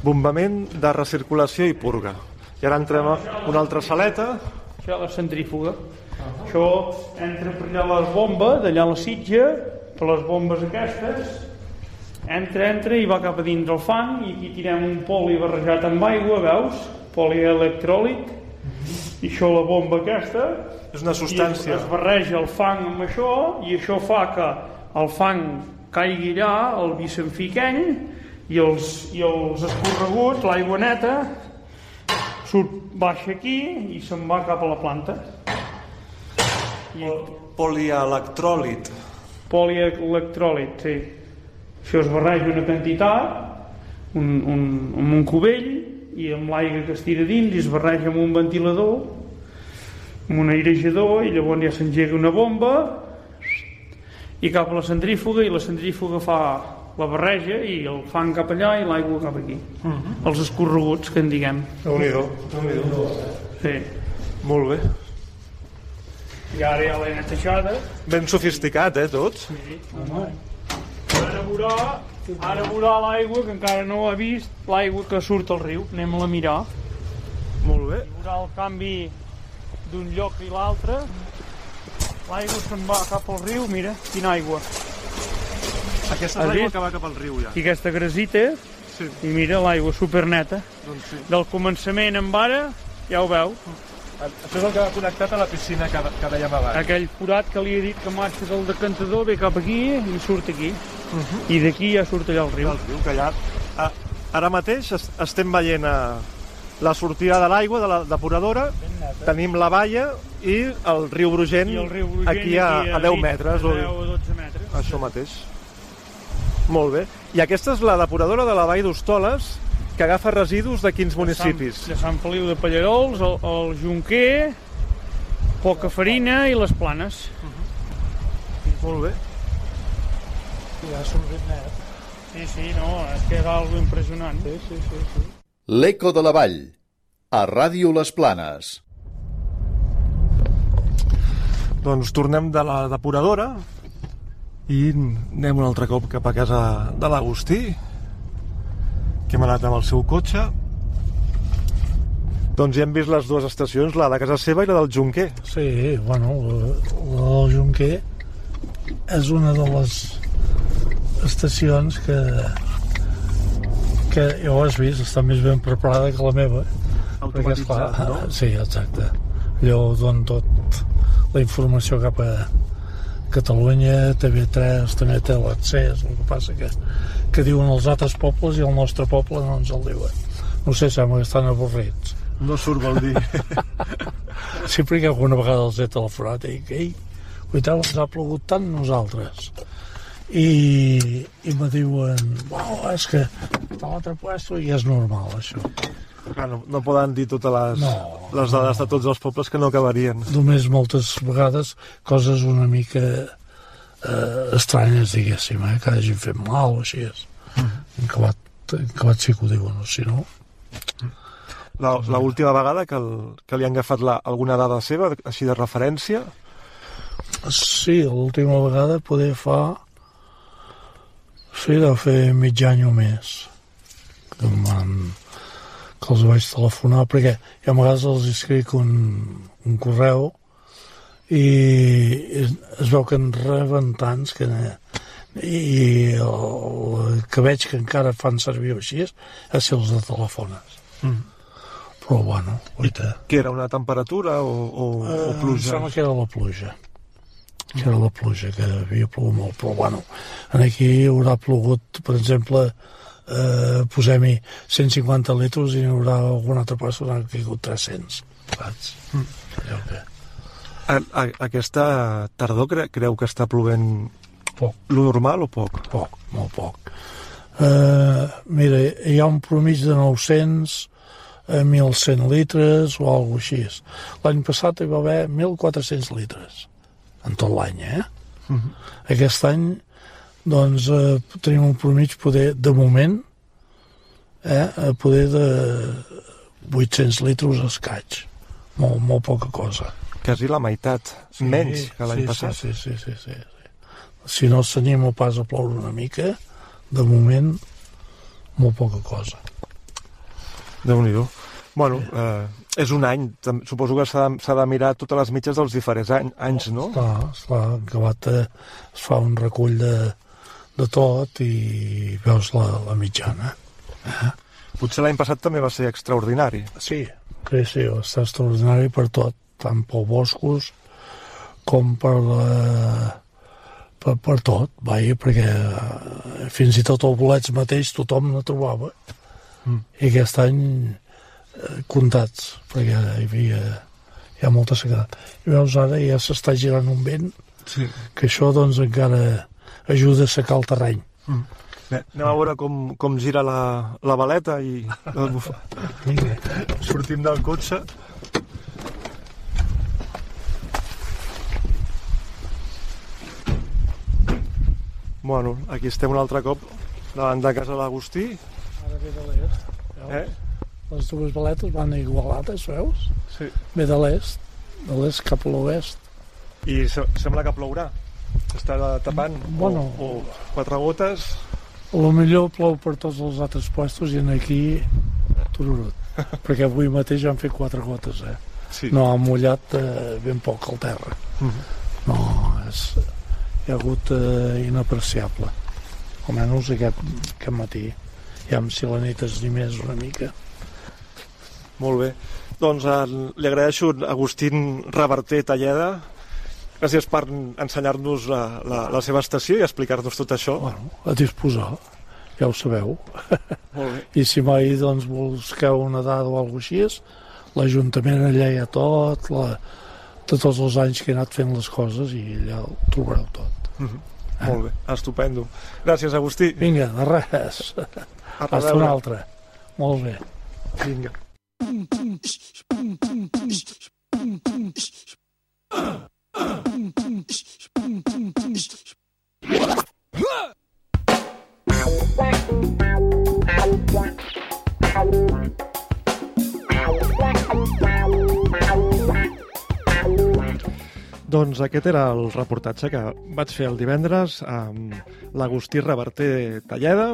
Bombament de recirculació i purga. I ara entrem a una altra saleta. Això és la centrífuga. Això entra per allà a les bombes, d'allà la sitja, per les bombes aquestes, entra, entra i va cap a dintre el fang i aquí tirem un poli barrejat amb aigua, veus? Polielectròlit. I això la bomba aquesta És una i es, substància. es barreja el fang amb això i això fa que el fang caigui allà, el vi s'enfiqueny i els, i els escorreguts, l'aigua neta, surt, baixa aquí i se'n va cap a la planta. I Polielectròlit. polielectròlit, sí. Això es barreja una quantitat, un, un, amb un cubell, i amb l'aigua que es tira dins i es barreja amb un ventilador, amb un airejador, i llavors ja s'engega una bomba, i cap a la centrífuga, i la centrífuga fa la barreja, i el fan cap allà i l'aigua cap aquí. Els escorreguts, que en diguem. Déu Sí. Molt bé. I ara ja l'he netejada, Ben sofisticat, eh, tot? Ara veurà, ara veurà l'aigua, que encara no ha vist, l'aigua que surt al riu. Anem-la a mirar. Molt bé. Veurà el canvi d'un lloc i l'altre. L'aigua se'n va cap al riu, mira, quina aigua. Aquesta és l'aigua que va cap al riu, ja. I aquesta grasita, Sí, i mira l'aigua superneta. doncs sí. Del començament en ara, ja ho veu, Això és el que va connectat a la piscina que, que dèiem abans. aquell forat que li he dit que marxa del decantador ve cap aquí i surt aquí. I d'aquí ja surt allà al riu. El riu, ja... Ah, ara mateix es- estem veient eh, la sortida de l'aigua de la depuradora, tenim la valla i el riu Brugent, I el riu Brugent aquí a, a 10 metres. A O, 10 o 12 metres. això mateix. Molt bé. I aquesta és la depuradora de la vall d'Hostoles, que agafa residus de quins municipis? Sant, de Sant Feliu de Pallarols, el, el Junquer, Poca Farina i les Planes. Molt bé. Ja ha sortit net. Sí, sí, no, és que és algo impressionant. Sí, sí, sí. sí. L'Eco de la Vall, a Ràdio Les Planes. Doncs tornem de la depuradora i anem un altre cop cap a casa de l'Agustí, que hem anat amb el seu cotxe. Doncs ja hem vist les dues estacions, la de casa seva i la del Junquer. Sí, bueno, la, la del Junquer és una de les estacions que que ja ho has vist, està més ben preparada que la meva. Perquè, esclar, no? Sí, exacte. Allò don tot la informació cap a Catalunya, TV3 també té l'accés, el que passa que, que diuen els altres pobles i el nostre poble no ens el diuen. No sé, sembla que estan avorrits. No surt, vol dir. Sempre que alguna vegada els he telefonat i dic, ei, cuiteu, ens ha plogut tant nosaltres. I, i me diuen, wow, és que està a l'altre puesto i és normal, això. Clar, no, no poden dir totes les, No, les dades de tots els pobles que no acabarien. Només moltes vegades coses una mica eh, estranyes, diguéssim, eh, que hagin fet mal o així. És. En acabat, acabat sí que ho diuen, o si no... La, la última vegada que, el, que li han agafat la, alguna dada seva, així de referència, Sí, l'última vegada poder fa... Sí, deu fer mig any o més que, que els vaig telefonar perquè jo a vegades els escric un, un correu i es, es veu que en reben tants que i el, que veig que encara fan servir així és si els de telefones Mm. però bueno, guaita que era una temperatura o, o, o Eh, Em pluja. sembla que era la pluja. Que era la pluja, que havia plogut molt. Però, bueno, en aquí haurà plogut, per exemple, eh, posem-hi 150 litres i n'hi haurà alguna altra persona que ha caigut 300. Saps? Mm. Allò que... A, a, aquesta tardor cre, creu que està plovent Poc, lo normal o poc? poc, molt poc. Eh, mira, hi ha un promig de 900 a 1.100 litres o alguna així. L'any passat hi va haver 1.400 litres en tot l'any, eh? Aquest any, doncs, eh, tenim un promig poder, de moment, eh, a poder de 800 litres escaig. Molt, molt poca cosa. Quasi la meitat, menys que l'any sí, passat. Sí, sí, sí, sí, sí. Si no s'anima pas a ploure una mica, de moment, molt poca cosa. déu nhi Bueno, eh, és un any. Suposo que s'ha de, de mirar totes les mitges dels diferents any, anys, no? Clar, esclar, en acabat eh, es fa un recull de, de tot i veus la, la mitjana. Potser l'any passat també va ser extraordinari. Sí, sí, sí, està extraordinari per tot, tant pel boscos com per la, per, per tot, vaja, perquè eh, fins i tot el bolets mateix tothom no trobava. Mm. I aquest any eh, comptats, perquè hi havia hi ha molta sequedat. I veus, ara ja s'està girant un vent, Sí. que això doncs encara ajuda a secar el terreny. Bé, anem a veure com, com gira la, la baleta i el bufa. Vinga. sortim del cotxe. Bueno, aquí estem un altre cop davant de casa l'Agustí. Ara ve de l'est. Eh? Les dues baletes van igualades, veus? Sí. Ve de l'est, de l'est cap a l'oest. I se sembla que plourà. Està tapant. Bueno. O, o quatre gotes. A lo millor plou per tots els altres puestos i en aquí tururut. Perquè avui mateix han fet quatre gotes, eh? Sí. No ha mullat eh, ben poc al terra. Mhm. No, és, hi ha hagut eh, inapreciable. Almenys aquest, aquest matí. Ja amb si la nit es ni més una mica. Molt bé. Doncs eh, li agraeixo a Agustín Reverter Talleda. Gràcies per ensenyar-nos la, la, la seva estació i explicar-nos tot això. Bueno, a disposar, ja ho sabeu. Molt bé. I si mai doncs, busqueu una dada o alguna cosa així, l'Ajuntament allà hi ha tot, la, tots els anys que he anat fent les coses i allà ho trobareu tot. Molt bé, estupendo. Gràcies, Agustí. Vinga, de res. A Hasta una altra. Molt bé. Vinga. Doncs aquest era el reportatge que vaig fer el divendres amb l'Agustí Reverter Talleda,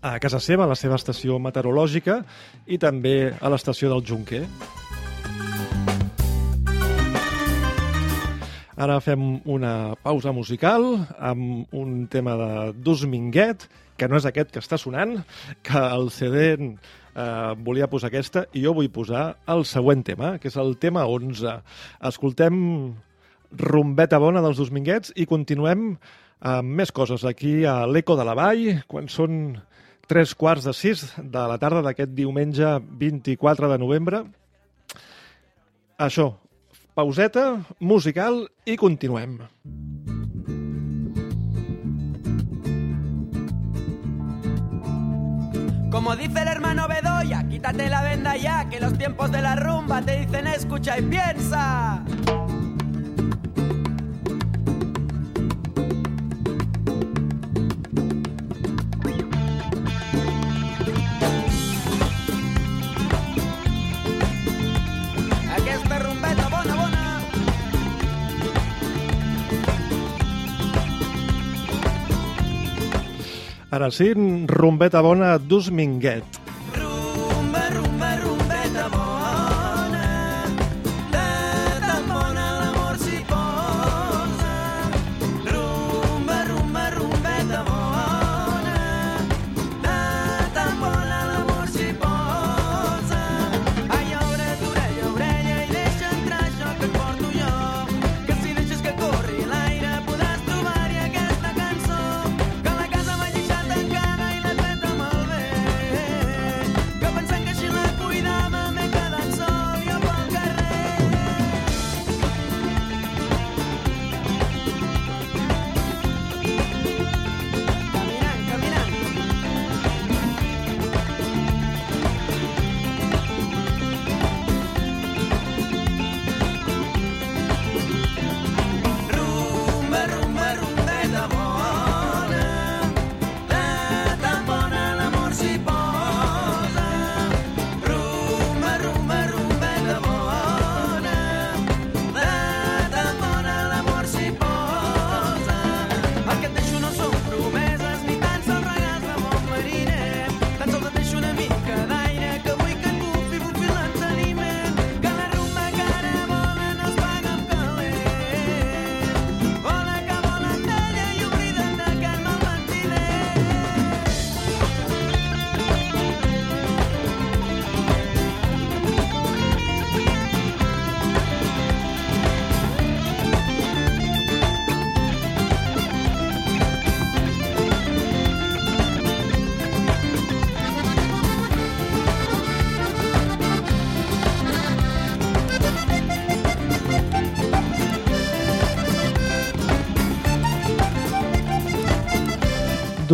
a casa seva, a la seva estació meteorològica, i també a l'estació del Junquer. Ara fem una pausa musical amb un tema de Dus Minguet, que no és aquest que està sonant, que el CD eh, volia posar aquesta, i jo vull posar el següent tema, que és el tema 11. Escoltem Rumbeta Bona dels Dus Minguets i continuem amb més coses aquí a l'Eco de la Vall, quan són tres quarts de sis de la tarda d'aquest diumenge 24 de novembre. Això, pauseta musical i continuem. Como dice el hermano Bedoya, quítate la venda ya, que los tiempos de la rumba te dicen escucha y piensa. Ara sí, rumbeta bona d'Us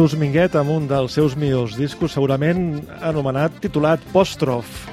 Dus Minguet amb un dels seus millors discos, segurament anomenat, titulat Postrof.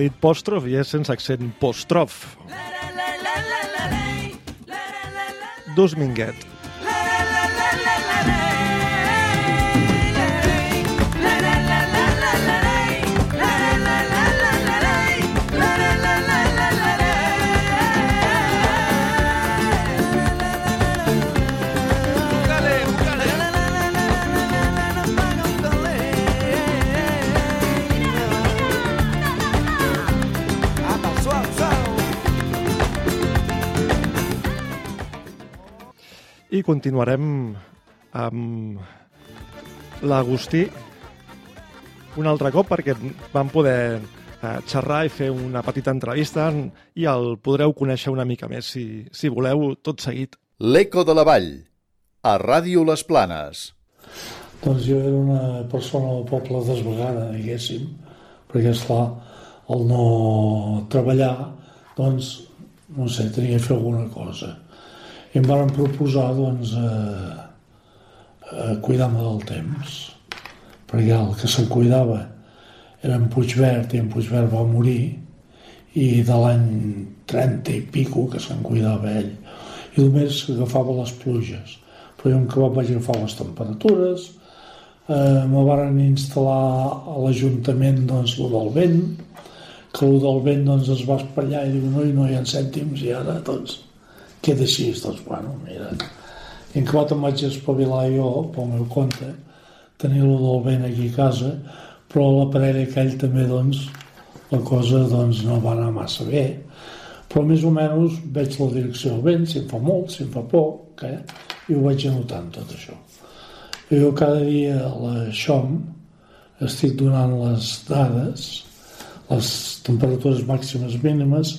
Dit Postrof i és sense accent Postrof. Dus Minguet. I continuarem amb l'Agustí un altre cop perquè vam poder eh, xerrar i fer una petita entrevista i el podreu conèixer una mica més si, si voleu tot seguit. L'Eco de la Vall, a Ràdio Les Planes. Doncs jo era una persona del poble desvegada, diguéssim, perquè, esclar, el no treballar, doncs, no sé, tenia que fer alguna cosa. I em van proposar, doncs, eh, eh, cuidar-me del temps, perquè el que se'n cuidava era en Puigverd, i en Puigverd va morir, i de l'any 30 i pico que se'n cuidava ell, i només agafava les pluges. Però jo que vaig agafar les temperatures, eh, me varen instal·lar a l'Ajuntament doncs, lo del vent, que el del vent doncs, es va espatllar i diu no, i no hi ha cèntims i ara doncs queda així, doncs bueno, mira i en acabat em vaig espavilar jo pel meu compte tenir-lo del vent aquí a casa però a l'aparell aquell també doncs la cosa doncs no va anar massa bé però més o menys veig la direcció del vent, si em fa molt, si em fa poc eh? i ho vaig anotant tot això i jo cada dia a la XOM estic donant les dades les temperatures màximes mínimes,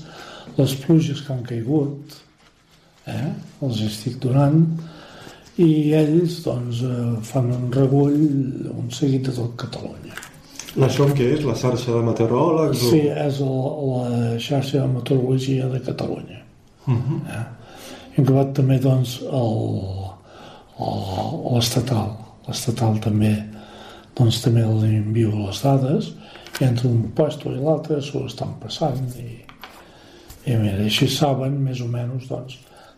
les pluges que han caigut, eh? els estic donant, i ells doncs, eh, fan un regull, un seguit de tot Catalunya. La SOM què és? La xarxa de meteoròlegs? Sí, és la, la xarxa de meteorologia de Catalunya. Uh -huh. eh? Hem acabat també doncs, l'estatal. L'estatal també doncs, també li envio les dades i entre un puesto i l'altre s'ho estan passant i, i mira, així saben més o menys doncs,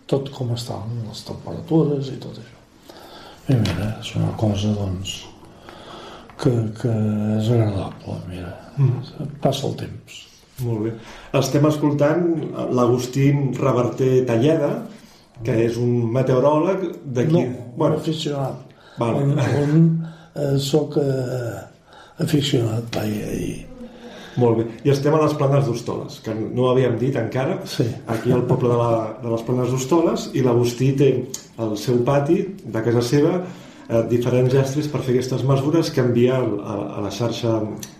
tot com estan les temperatures i tot això. I mira, és una cosa doncs, que, que és agradable, mira, passa el temps. Molt bé. Estem escoltant l'Agustín Reverter Talleda, que és un meteoròleg d'aquí... No, bueno, aficionat. Vale. On, on eh, soc eh, aficionat, vaja, i Molt bé. I estem a les Planes d'Hostoles, que no ho havíem dit encara, Sí. aquí al poble de, la, de les Planes d'Hostoles, i l'Agustí té al seu pati de casa seva eh, diferents estris per fer aquestes mesures que envia a, a la xarxa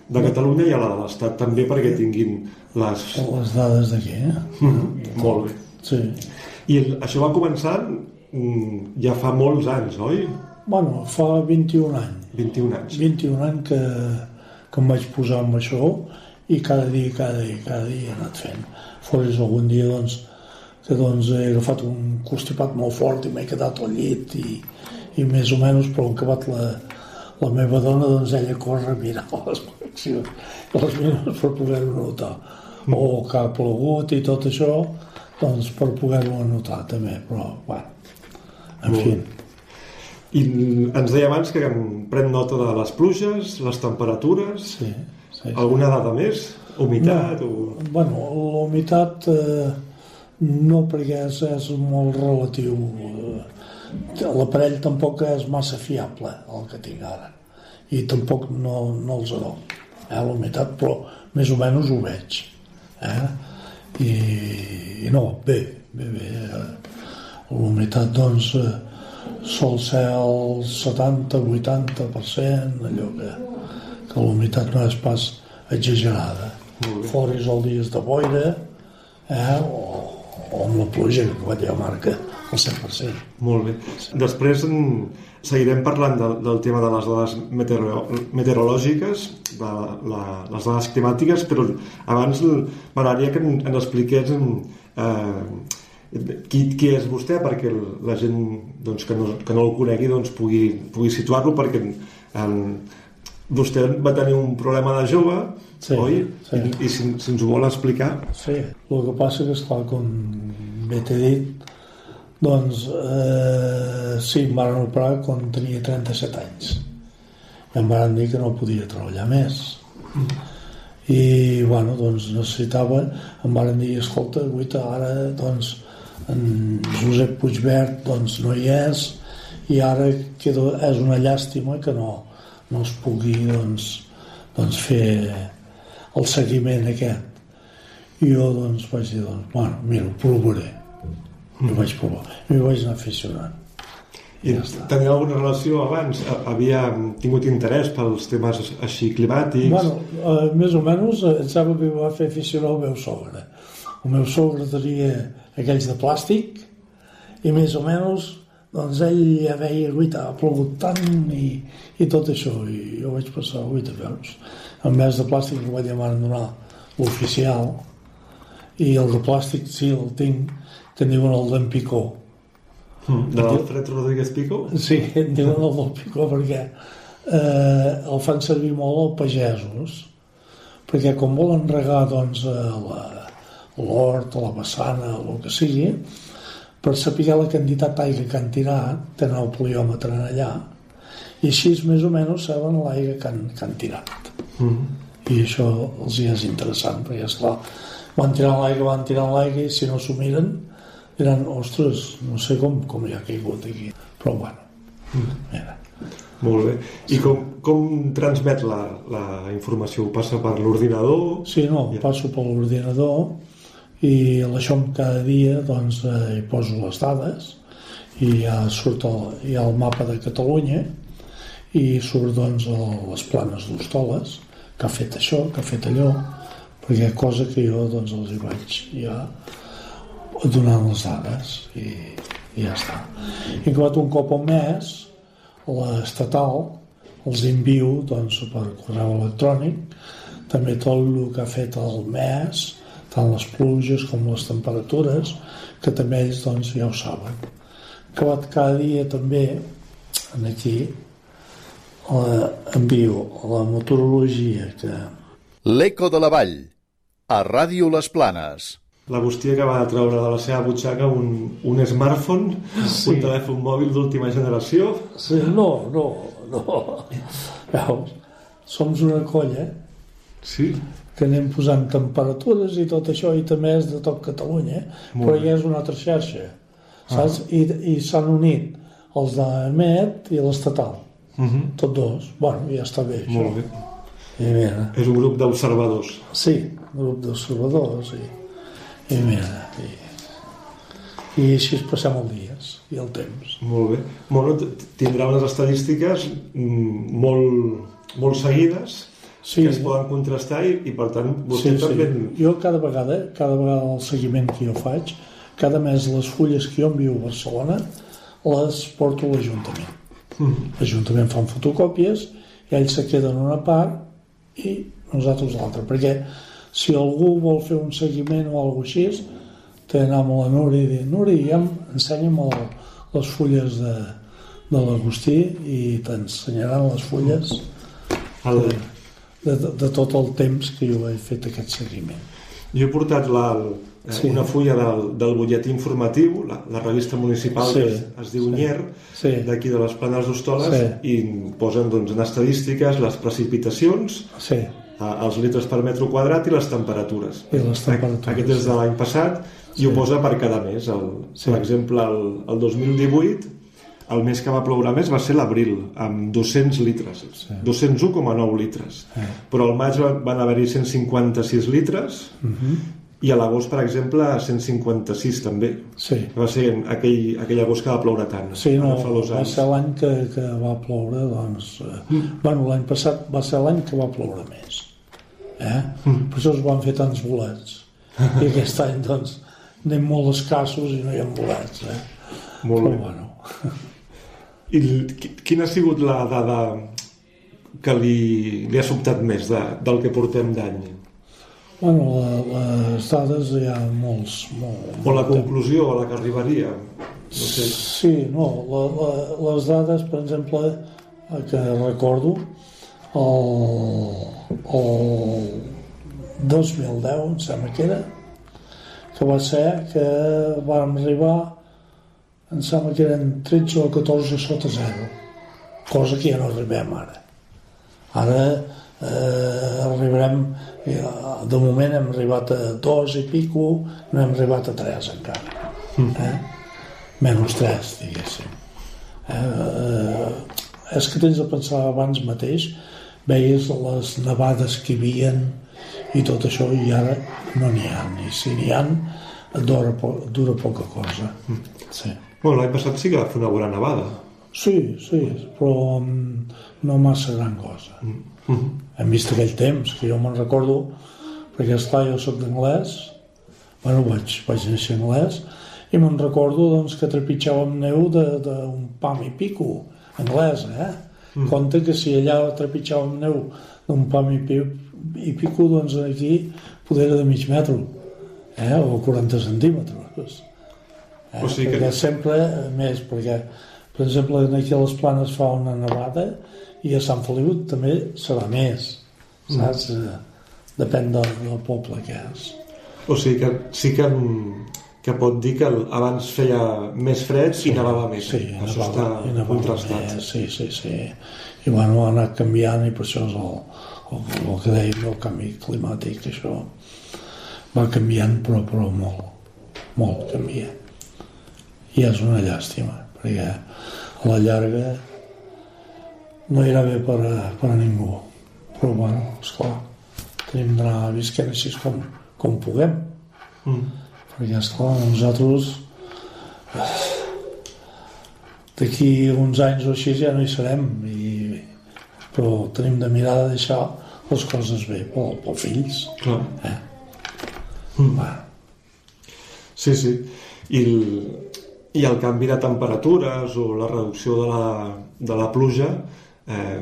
de Catalunya i a la de l'Estat també perquè tinguin les... les dades d'aquí, eh? Mhm. Molt bé. Sí. I el- això va començar mm, ja fa molts anys, oi? Bueno, fa 21 anys. 21 anys. 21 anys que, que em vaig posar amb això i cada dia, cada dia, cada dia he anat fent. Fores algun dia, doncs, que doncs, he agafat un constipat molt fort i m'he quedat al llit i, i més o menys, però en acabat la, la meva dona, doncs ella corre a mirar les accions, les mínimes per poder-ho notar. O que ha plogut i tot això, doncs per poder-ho anotar també, però, bueno, en fi. I ens deia abans que en pren nota de les pluges, les temperatures, Sí, sí. alguna dada més? Humitat? O... Bueno, la humitat eh, no perquè és, és molt relatiu. Eh, L'aparell tampoc és massa fiable, el que tinc ara. I tampoc no, no els dono, eh, la humitat, però més o menys ho veig. Eh? I, I no, bé, bé, bé. Eh? La humitat, doncs, eh, sol ser el 70-80%, allò que, que la humitat no és pas exagerada. fora és el dies de boira, eh? o, o amb la pluja que va dir marca el 100%. Molt bé. Després en, seguirem parlant del, del tema de les dades meteoro, meteorològiques, de la, les dades climàtiques, però abans m'agradaria que en- ens expliqués eh, qui, qui és vostè perquè la gent doncs, que, no, que no el conegui doncs, pugui, pugui situar-lo perquè eh, vostè va tenir un problema de jove, Sí, oi? sí. I, i si, si ens ho vol explicar... Sí, el que passa que, esclar, com bé t'he dit, doncs, eh, sí, em van operar quan tenia 37 anys. I em van dir que no podia treballar més. I, bueno, doncs necessitava, em van dir, escolta, guaita, ara, doncs, en Josep Puigverd, doncs, no hi és, i ara queda, és una llàstima que no, no es pugui, doncs, doncs fer el seguiment aquest. I jo doncs vaig dir, doncs, bueno, mira, ho provaré. I ho vaig provar. I m'hi vaig anar aficionant. I tenia alguna relació abans? Havia tingut interès pels temes així climàtics? Bueno, eh, més o menys, eh, em sembla que va fer aficionar el meu sogre. El meu sogre tenia aquells de plàstic i més o menys doncs ell ja veia, guaita, ha plogut tant i, i tot això, i jo vaig passar, guaita, veus, en vez de plàstic que vaig demanar donar l'oficial i el de plàstic sí, el tinc, que en diuen el d'en Picó. Mm, De l'Alfred Rodríguez Pico? Sí, en diuen el del Picó perquè eh, el fan servir molt els pagesos perquè com volen regar doncs, eh, la- l'hort, la vessana, el que sigui, per saber la quantitat d'aigua que han tirat, tenen el poliòmetre allà, i així més o menys saben l'aigua que, han, que han tirat. I això els hi és interessant, perquè, esclar, van tirant l'aigua, van tirant l'aigua, i si no s'ho miren, diran, ostres, no sé com, com hi ha caigut aquí. Però, bueno, mira. Molt bé. I com, com transmet la, la informació? Ho passa per l'ordinador? Sí, no, Ja. passo per l'ordinador i l'això cada dia doncs, eh, hi poso les dades i ja surt el, hi ha el mapa de Catalunya i surt doncs, el, les planes d'Hostoles que ha fet això, que ha fet allò perquè cosa que jo doncs, els hi vaig ja donant les dades i, i ja està. I acabat un cop al mes l'estatal els envio doncs, per correu electrònic també tot el que ha fet el mes tant les pluges com les temperatures que també ells doncs, ja ho saben acabat cada dia també en aquí eh, envio la meteorologia que L'Eco de la Vall, a Ràdio Les Planes. L'Agustí acaba de treure de la seva butxaca un, un smartphone, Sí. un telèfon mòbil d'última generació. Sí, no, no, no. Veus, som una colla Sí. Que anem posant temperatures i tot això, i també és de tot Catalunya, Molt però ja és una altra xarxa, saps? I, i s'han unit els de Met i l'estatal, Uh -huh. tots dos. Bueno, ja està bé, això. Molt bé. I mira, És un grup d'observadors. sí, grup d'observadors, i, i mira, i, i així es passem els dies i el temps. Molt bé. Bueno, tindrà unes estadístiques mm, molt, molt seguides Sí. que es poden contrastar i, i per tant vostè Sí, també... sí. Jo cada vegada, cada vegada el seguiment que jo faig, cada mes les fulles que jo envio a Barcelona les porto a l'Ajuntament. L'Ajuntament fan fotocòpies i ells se queden una part i nosaltres l'altra. Perquè si algú vol fer un seguiment o alguna cosa així, té d'anar amb la Núria i dir Núria, ja ensenya'm el, les fulles de, de l'Agustí i t'ensenyaran les fulles El, de, de, tot el temps que jo he fet aquest seguiment. jo he portat la, eh, Sí. una fulla del, del butlletí informatiu, la, la revista municipal Sí. que es, es diu Sí. Nyer, Sí. d'aquí de les Planes d'Hostoles, Sí. i posen doncs, en estadístiques les precipitacions, Sí, eh, els litres per metre quadrat i les temperatures. I les temperatures. Aquest és de l'any passat i ho posa per cada mes. El, Sí. Per exemple, el, el 2018, el mes que va ploure més va ser l'abril, amb 200 litres, Sí. 201,9 litres. Sí. Però al maig va- van haver-hi 156 litres Mhm. i a l'agost, per exemple, 156 també. sí. Va ser aquell, aquell agost que va ploure tant, Sí, no, fa dos va anys. ser l'any que, que va ploure, doncs... Eh, bueno, l'any passat va ser l'any que va ploure més. Eh? Per això es van fer tants bolets. I aquest any, doncs, anem molt escassos i no hi ha bolets. Eh? Molt Però, bé. bueno, I quina ha sigut la dada que li, li ha sobtat més de, del que portem d'any? bueno la, les dades hi ha molts... Molt, O la conclusió a la que arribaria? No sé. Sí, no, la, la, les dades, per exemple, que recordo, el, el 2010, em sembla que era, que va ser que vam arribar, em sembla que eren 13 o 14 sota zero, cosa que ja no arribem ara. Ara eh, arribarem, de moment hem arribat a dos i pico, no hem arribat a tres encara. Eh? Menys tres, diguéssim. Eh, eh, és que tens de pensar abans mateix, veies les nevades que hi havia i tot això, i ara no n'hi ha, i si n'hi ha, dura, po dura poca cosa. Sí. Bueno, l'any passat sí que va fer una bona nevada. Sí, sí, però mm, no massa gran cosa. Hem vist aquell temps, que jo me'n recordo, perquè esclar, jo soc d'anglès, bueno, vaig, vaig néixer anglès, i me'n recordo doncs, que trepitjàvem neu d'un pam i pico, anglès, eh? Mm. Compte que si allà trepitjàvem neu d'un pam i, pi, i pico, doncs aquí poder era de mig metro, eh? o 40 centímetres. Eh? O sigui que- perquè sempre eh, més, perquè per exemple aquí a les Planes fa una nevada i a Sant Feliu també serà més saps? Eh, depèn del, del poble que és O sigui que sí que, que pot dir que abans feia més fred i nevava més. sí, Això nevava- està i nevava contrastat. més, sí, sí, sí i bueno, ha anat canviant i per això és el, el, el que dèiem el canvi climàtic això va canviant però, però molt molt canvia i és una llàstima perquè a la llarga no irà bé per a, per a ningú però bueno, esclar tenim d'anar visquent així com, com puguem Mm. perquè esclar, nosaltres d'aquí uns anys o així ja no hi serem i, però tenim de mirar de deixar les coses bé pel, pel fills Clar. eh? Mm. Va. Sí, sí. I el, I el canvi de temperatures o la reducció de la, de la pluja eh,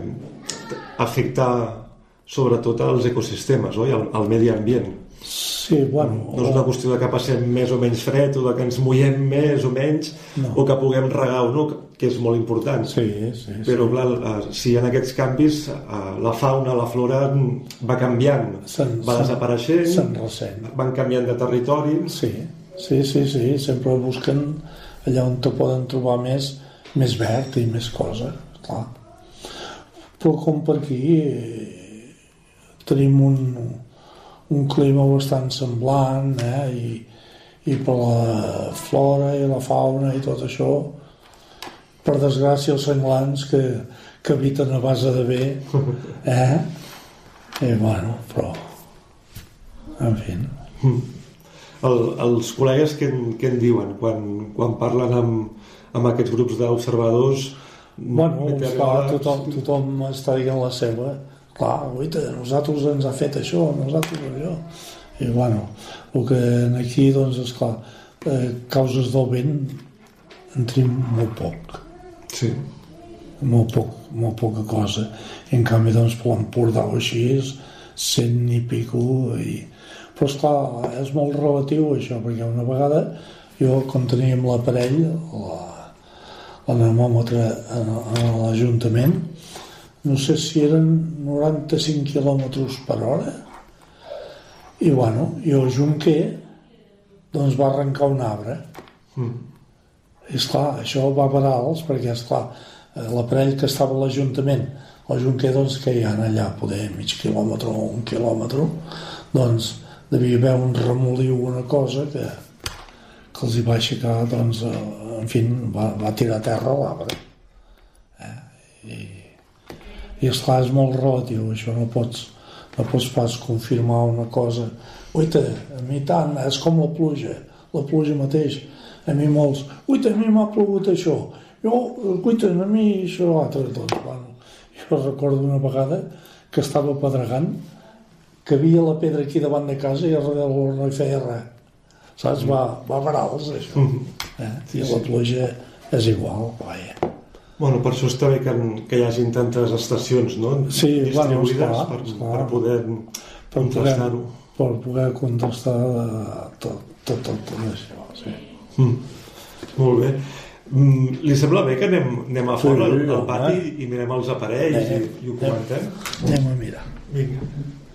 afecta sobretot als ecosistemes oi? al, al medi ambient. sí, bueno No és una qüestió de que passem més o menys fred o de que ens mullem més o menys No. o que puguem regar o no, que és molt important. sí, sí, sí. Però clar, eh, si en aquests canvis eh, la fauna, la flora va canviant, Se'n- va desapareixent, se'n ressent. van canviant de territori. Sí, sí, sí, sí, sempre busquen allà on te poden trobar més, més verd i més cosa, clar. Però com per aquí eh, tenim un, un clima bastant semblant, eh, i, i per la flora i la fauna i tot això, per desgràcia els senglans que, que habiten a base de bé, eh? I bueno, però... En fi, El, els col·legues què, en- què en diuen quan, quan parlen amb, amb aquests grups d'observadors Bueno, clar, tothom, tothom està dient la seva. Clar, oita, nosaltres ens ha fet això, nosaltres allò. I bueno, el que aquí, doncs, esclar, eh, causes del vent en tenim molt poc, Sí. molt poc, molt poca cosa. I en canvi, doncs, per l'Empordà o així cent i pico. I... Però, esclar, és molt relatiu això, perquè una vegada jo, quan teníem l'aparell, la, l'anemòmetre a, a l'Ajuntament, no sé si eren 95 quilòmetres per hora, i bueno, i el Junquer doncs va arrencar un arbre. Mm. I esclar, això va parar-los perquè, esclar, eh, l'aparell que estava a l'Ajuntament, el Junquer, doncs, que hi ha allà, poder mig quilòmetre o un quilòmetre, doncs devia haver un remoliu, una cosa que, que els hi va aixecar, doncs, eh, en fi, va, va tirar a terra l'arbre. Eh? I, I, esclar, és molt relatiu, això no pots, no pots pas confirmar una cosa. Uita, a mi tant, és com la pluja, la pluja mateix. A mi molts, uita, a mi m'ha plogut això. Jo, uita, a mi això l'altre, doncs, bueno. Jo recordo una vegada que estava pedregant que havia la pedra aquí davant de casa i a darrere no hi feia res. Saps? Va, va barals, això. Eh? I la pluja és igual, vaja. Bueno, per això està bé que, que hi hagin tantes estacions, no? Sí, bueno, Distribuïdes esclar, per, esclar. per poder contrastar-ho. per poder contrastar eh, tot, tot, tot, tot això, sí. Mm. Molt bé. Mm, li sembla bé que anem, anem a Sí, fora al, al pati i mirem els aparells Eh, i, i ho comentem? Anem a mirar. Vinga.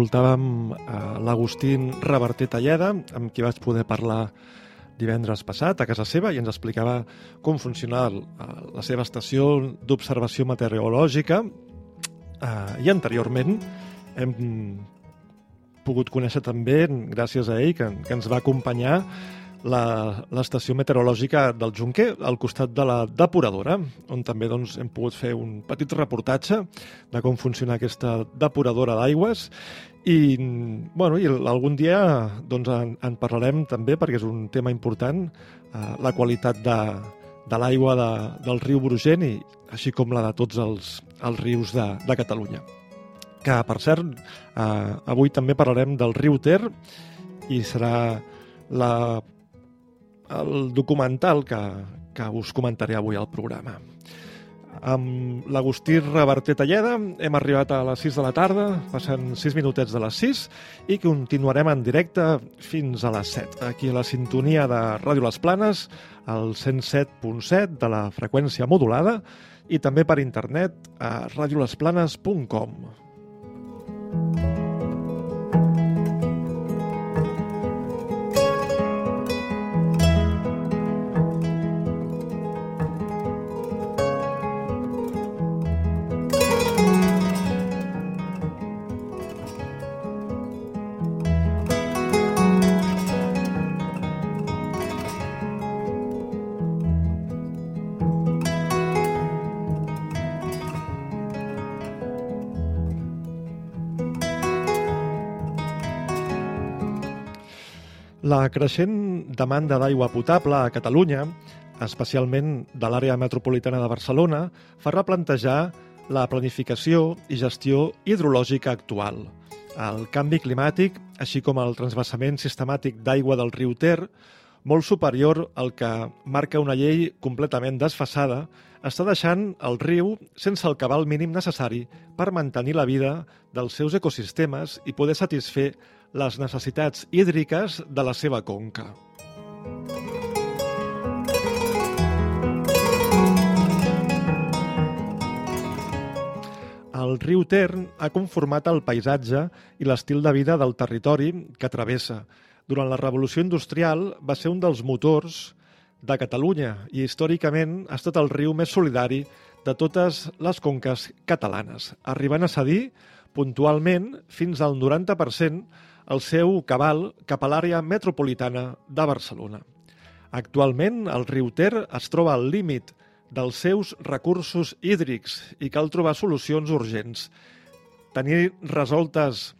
Escoltàvem eh, l'Agustín Reverter Talleda, amb qui vaig poder parlar divendres passat a casa seva i ens explicava com funciona el- eh, la seva estació d'observació meteorològica. Eh, i anteriorment hem pogut conèixer també, gràcies a ell, que, que ens va acompanyar l'estació meteorològica del Junquer al costat de la depuradora, on també doncs, hem pogut fer un petit reportatge de com funciona aquesta depuradora d'aigües i, bueno, i algun dia doncs, en, en parlarem també perquè és un tema important, eh, la qualitat de, de l'aigua de, del riu Brugent i així com la de tots els, els rius de, de Catalunya. Que, per cert, eh, avui també parlarem del riu Ter i serà la, el documental que, que us comentaré avui al programa. Amb l'Agustí Reverter Talleda hem arribat a les 6 de la tarda, passen 6 minutets de les 6, i continuarem en directe fins a les 7, aquí a la sintonia de Ràdio Les Planes, al 107.7 de la freqüència modulada, i també per internet a radiolesplanes.com. La creixent demanda d'aigua potable a Catalunya, especialment de l'àrea metropolitana de Barcelona, fa replantejar la planificació i gestió hidrològica actual. El canvi climàtic, així com el transvasament sistemàtic d'aigua del riu Ter, molt superior al que marca una llei completament desfasada, està deixant el riu sense el cabal mínim necessari per mantenir la vida dels seus ecosistemes i poder satisfer les necessitats hídriques de la seva conca. El riu Tern ha conformat el paisatge i l'estil de vida del territori que travessa. Durant la Revolució Industrial va ser un dels motors de Catalunya i històricament ha estat el riu més solidari de totes les conques catalanes, arribant a cedir puntualment fins al 90% el seu cabal cap a l'àrea metropolitana de Barcelona. Actualment, el riu Ter es troba al límit dels seus recursos hídrics i cal trobar solucions urgents. Tenir resoltes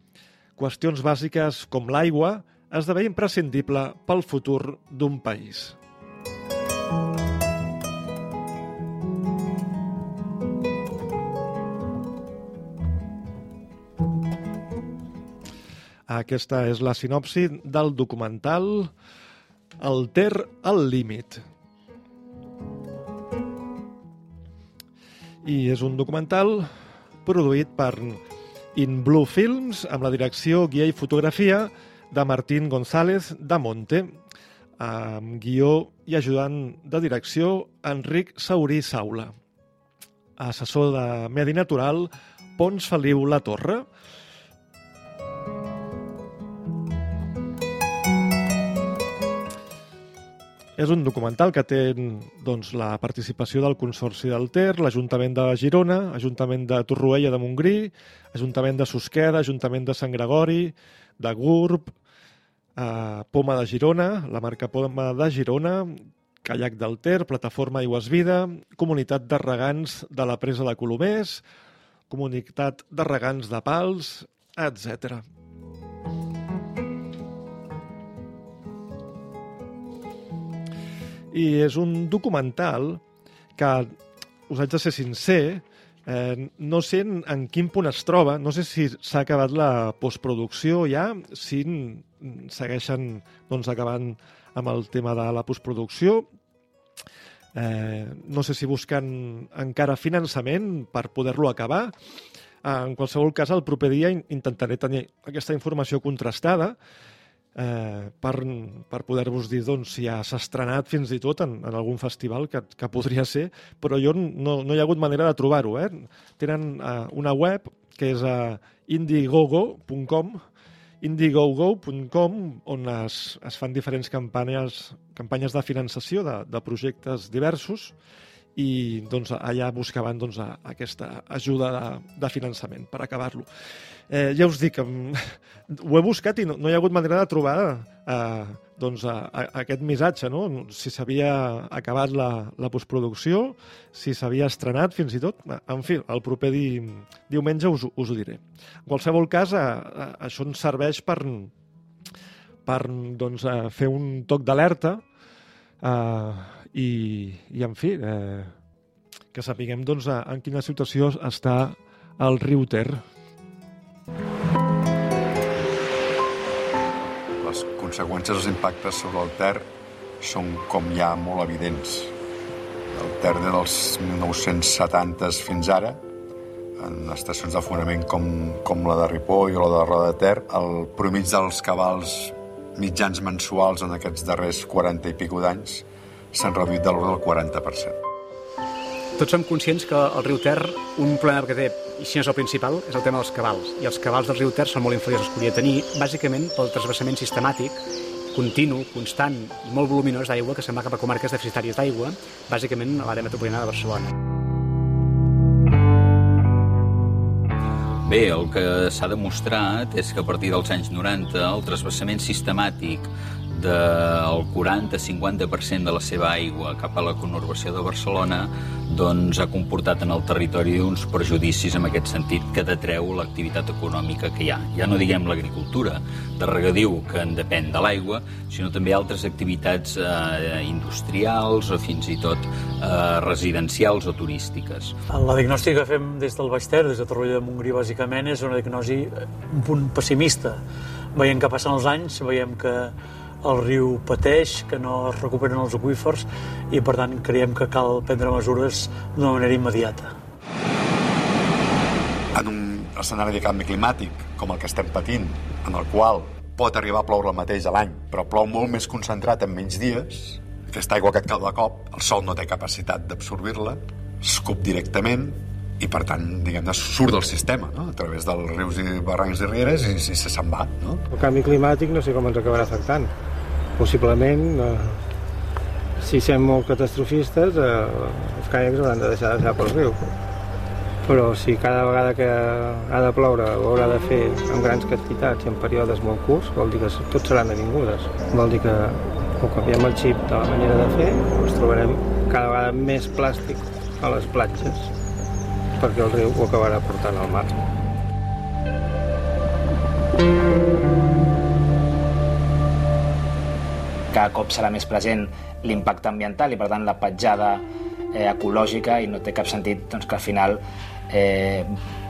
qüestions bàsiques com l'aigua esdevé imprescindible pel futur d'un país. Aquesta és la sinopsi del documental El Ter al límit. I és un documental produït per In Blue Films, amb la direcció, guia i fotografia de Martín González de Monte, amb guió i ajudant de direcció Enric Saurí Saula. Assessor de Medi Natural, Pons Feliu La Torre. És un documental que té doncs, la participació del Consorci del Ter, l'Ajuntament de Girona, Ajuntament de Torroella de Montgrí, Ajuntament de Susqueda, Ajuntament de Sant Gregori, de Gurb, eh, Poma de Girona, la marca Poma de Girona, Callac del Ter, Plataforma Aigües Vida, Comunitat de Regants de la Presa de Colomers, Comunitat de Regants de Pals, etc. I és un documental que, us haig de ser sincer, eh, no sé en, en quin punt es troba, no sé si s'ha acabat la postproducció ja, si segueixen doncs, acabant amb el tema de la postproducció, eh, no sé si busquen encara finançament per poder-lo acabar. En qualsevol cas, el proper dia in- intentaré tenir aquesta informació contrastada eh, per, per poder-vos dir doncs, si ja s'ha estrenat fins i tot en, en algun festival que, que podria ser, però jo no, no hi ha hagut manera de trobar-ho. Eh? Tenen eh, una web que és a indiegogo.com indiegogo.com on es, es fan diferents campanyes, campanyes de finançació de, de projectes diversos i doncs, allà buscaven doncs, aquesta ajuda de, de finançament per acabar-lo. Eh, ja us dic, ho he buscat i no, no hi ha hagut manera de trobar eh, doncs, a, a, aquest missatge, no? si s'havia acabat la, la postproducció, si s'havia estrenat fins i tot. En fi, el proper di, diumenge us, us ho diré. En qualsevol cas, a, a, això ens serveix per, per doncs, fer un toc d'alerta eh, i, i, en fi, eh, que sapiguem doncs, en quina situació està el riu Ter. Les conseqüències dels impactes sobre el Ter són com ja molt evidents. El Ter de dels 1970s fins ara, en estacions de fonament com, com la de Ripoll o la de Roda de Ter, el promig dels cabals mitjans mensuals en aquests darrers 40 i pico d'anys s'han reduït de l'ordre del 40%. Tots som conscients que el riu Ter, un problema que té, i si no és el principal, és el tema dels cabals. I els cabals del riu Ter són molt inferiors als que hauria de tenir, bàsicament pel transversament sistemàtic, continu, constant i molt voluminós d'aigua que se'n va cap a comarques deficitàries d'aigua, bàsicament a l'àrea metropolitana de Barcelona. Bé, el que s'ha demostrat és que a partir dels anys 90 el transvasament sistemàtic del 40-50% de la seva aigua cap a la conurbació de Barcelona doncs ha comportat en el territori uns perjudicis en aquest sentit que detreu l'activitat econòmica que hi ha. Ja no diguem l'agricultura de regadiu que en depèn de l'aigua, sinó també altres activitats eh, industrials o fins i tot eh, residencials o turístiques. La diagnosi que fem des del Baix Ter, des de Torroella de Montgrí, bàsicament, és una diagnosi eh, un punt pessimista. Veiem que passen els anys, veiem que el riu pateix, que no es recuperen els aqüífers i, per tant, creiem que cal prendre mesures d'una manera immediata. en un escenari de canvi climàtic com el que estem patint, en el qual pot arribar a ploure el mateix a l'any, però plou molt més concentrat en menys dies, aquesta aigua que et cau de cop, el sol no té capacitat d'absorbir-la, escup directament, i per tant, diguem-ne, surt del sistema, no? a través dels rius i barrancs i rieres i, i se se'n va. No? El canvi climàtic no sé com ens acabarà afectant. Possiblement, eh, si sem molt catastrofistes, eh, els caiacs hauran de deixar de passar pel riu. Però si cada vegada que ha de ploure ho haurà de fer en grans quantitats i en períodes molt curts, vol dir que tots seran avingudes. Vol dir que o canviem el xip de la manera de fer o ens trobarem cada vegada més plàstic a les platges perquè el riu ho acabarà portant al mar. Cada cop serà més present l'impacte ambiental i per tant la petjada eh, ecològica i no té cap sentit doncs, que al final eh,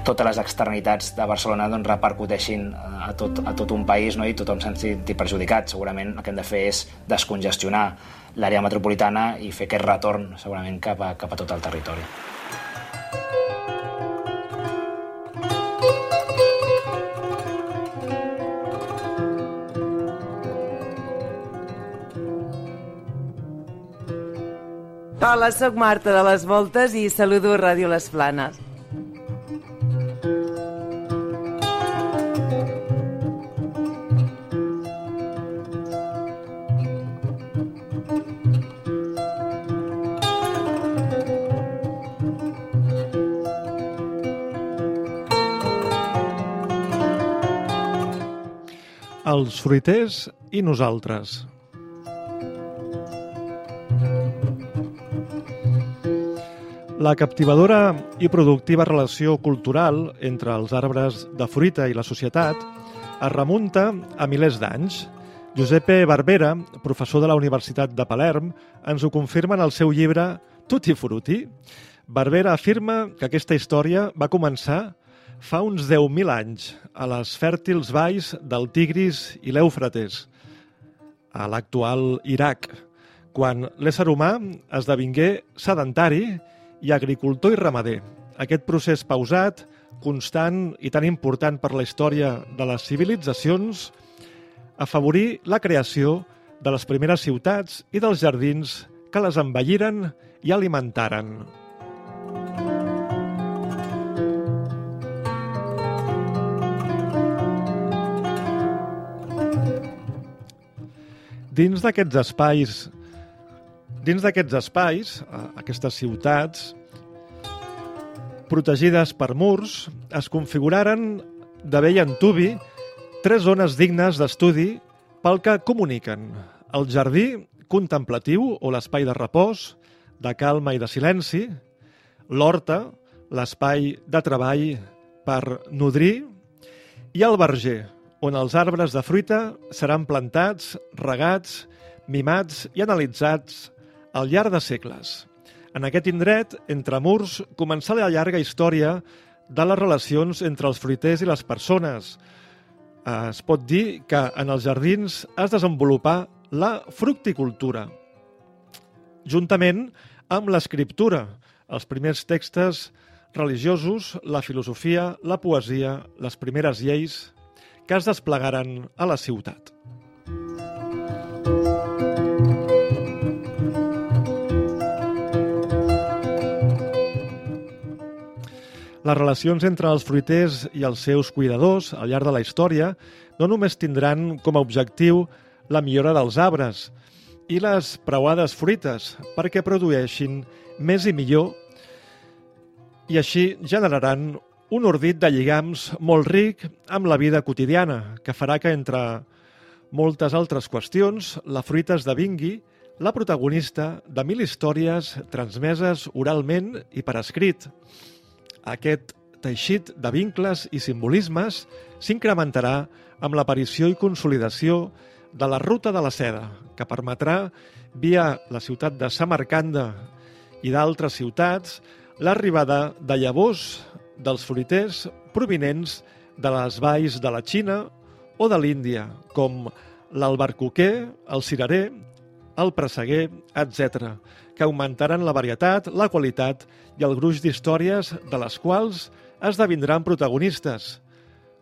totes les externalitats de Barcelona doncs, repercuteixin a tot, a tot un país no? i tothom se'n senti perjudicat. Segurament el que hem de fer és descongestionar l'àrea metropolitana i fer aquest retorn segurament cap a, cap a tot el territori. Hola, sóc Marta de les Voltes i saludo Ràdio Les Planes. Els fruiters i nosaltres. La captivadora i productiva relació cultural entre els arbres de fruita i la societat es remunta a milers d'anys. Giuseppe Barbera, professor de la Universitat de Palerm, ens ho confirma en el seu llibre Tutti Frutti. Barbera afirma que aquesta història va començar fa uns 10.000 anys a les fèrtils valls del Tigris i l'Eufrates, a l'actual Iraq, quan l'ésser humà esdevingué sedentari i agricultor i ramader. Aquest procés pausat, constant i tan important per la història de les civilitzacions, afavorí la creació de les primeres ciutats i dels jardins que les embelliren i alimentaren. Dins d'aquests espais, dins d'aquests espais, aquestes ciutats, protegides per murs, es configuraren de vell antubi tres zones dignes d'estudi pel que comuniquen. El jardí contemplatiu o l'espai de repòs, de calma i de silenci, l'horta, l'espai de treball per nodrir, i el verger, on els arbres de fruita seran plantats, regats, mimats i analitzats al llarg de segles. En aquest indret, entre murs, començà la llarga història de les relacions entre els fruiters i les persones. Es pot dir que en els jardins es desenvolupà la fructicultura, juntament amb l'escriptura, els primers textos religiosos, la filosofia, la poesia, les primeres lleis que es desplegaren a la ciutat. Les relacions entre els fruiters i els seus cuidadors al llarg de la història no només tindran com a objectiu la millora dels arbres i les preuades fruites perquè produeixin més i millor i així generaran un ordit de lligams molt ric amb la vida quotidiana, que farà que, entre moltes altres qüestions, la fruita esdevingui la protagonista de mil històries transmeses oralment i per escrit. Aquest teixit de vincles i simbolismes s'incrementarà amb l'aparició i consolidació de la ruta de la seda, que permetrà, via la ciutat de Samarcanda i d'altres ciutats, l'arribada de llavors dels fruiters provinents de les valls de la Xina o de l'Índia, com l'albercoquer, el cirerer, el presseguer, etc., que augmentaran la varietat, la qualitat i el gruix d'històries de les quals esdevindran protagonistes.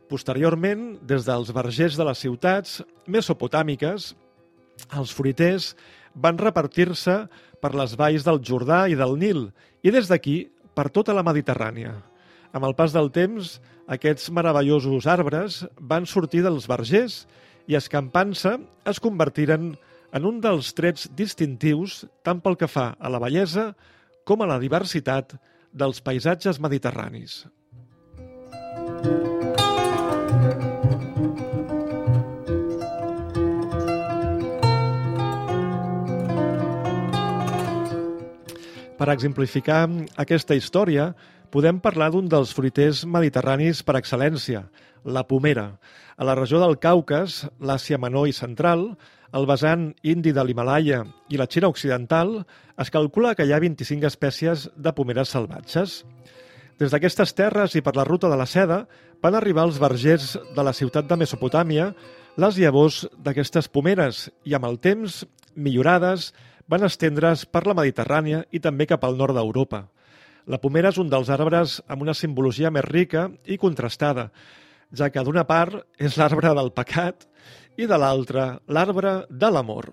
Posteriorment, des dels vergers de les ciutats mesopotàmiques, els fruiters van repartir-se per les valls del Jordà i del Nil i des d'aquí per tota la Mediterrània. Amb el pas del temps, aquests meravellosos arbres van sortir dels vergers i escampant-se es convertiren en un dels trets distintius tant pel que fa a la bellesa com a la diversitat dels paisatges mediterranis. Per exemplificar aquesta història, podem parlar d'un dels fruiters mediterranis per excel·lència, la pomera. A la regió del Caucas, l'Àsia Menor i Central, el vessant indi de l'Himalaya i la Xina Occidental, es calcula que hi ha 25 espècies de pomeres salvatges. Des d'aquestes terres i per la ruta de la seda van arribar als vergers de la ciutat de Mesopotàmia les llavors d'aquestes pomeres i amb el temps, millorades, van estendre's per la Mediterrània i també cap al nord d'Europa. La pomera és un dels arbres amb una simbologia més rica i contrastada, ja que d'una part és l'arbre del pecat i de l'altra, l'arbre de l'amor.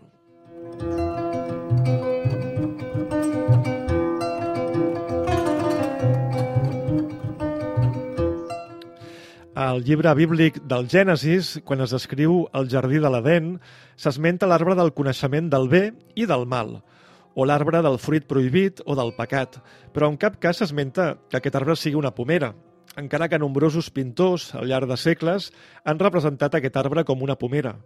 Al llibre bíblic del Gènesis, quan es descriu el jardí de l'Aden, s'esmenta l'arbre del coneixement del bé i del mal, o l'arbre del fruit prohibit o del pecat, però en cap cas s'esmenta que aquest arbre sigui una pomera, encara que nombrosos pintors al llarg de segles han representat aquest arbre com una pomera.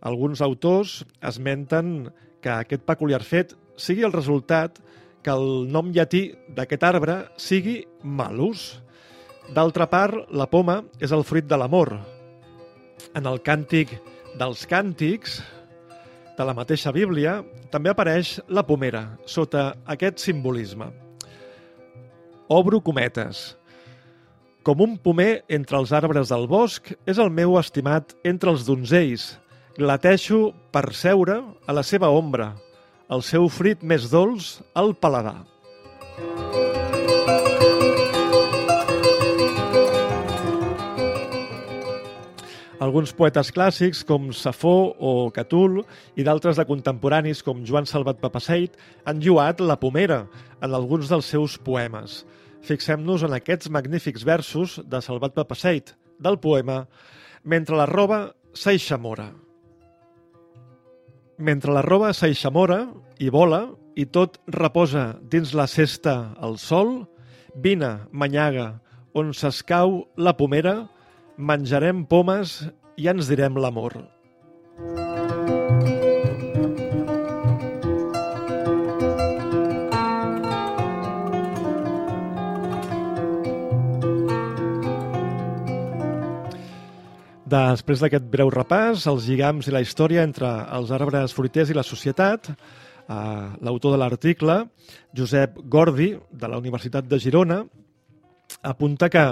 Alguns autors esmenten que aquest peculiar fet sigui el resultat que el nom llatí d'aquest arbre sigui malus. D'altra part, la poma és el fruit de l'amor. En el càntic dels càntics de la mateixa Bíblia també apareix la pomera, sota aquest simbolisme. Obro cometes. Com un pomer entre els arbres del bosc, és el meu estimat entre els donzells. Glateixo per seure a la seva ombra, el seu frit més dolç al paladar. Alguns poetes clàssics, com Safó o Catul, i d'altres de contemporanis, com Joan Salvat Papaseit, han lluat la pomera en alguns dels seus poemes. Fixem-nos en aquests magnífics versos de Salvat Papaseit, del poema Mentre la roba s'eixamora. Mentre la roba s'eixamora i vola i tot reposa dins la cesta al sol, vine, manyaga, on s'escau la pomera, menjarem pomes i ens direm l'amor. Després d'aquest breu repàs, els lligams i la història entre els arbres fruiters i la societat, eh, l'autor de l'article, Josep Gordi, de la Universitat de Girona, apunta que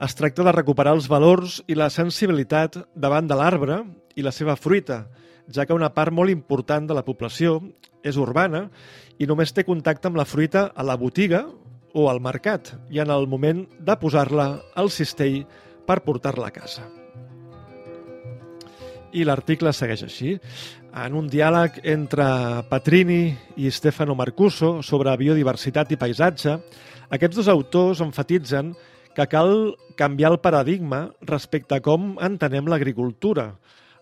es tracta de recuperar els valors i la sensibilitat davant de l'arbre i la seva fruita, ja que una part molt important de la població és urbana i només té contacte amb la fruita a la botiga o al mercat i en el moment de posar-la al cistell per portar-la a casa. I l'article segueix així. En un diàleg entre Patrini i Stefano Marcuso sobre biodiversitat i paisatge, aquests dos autors enfatitzen que cal canviar el paradigma respecte a com entenem l'agricultura,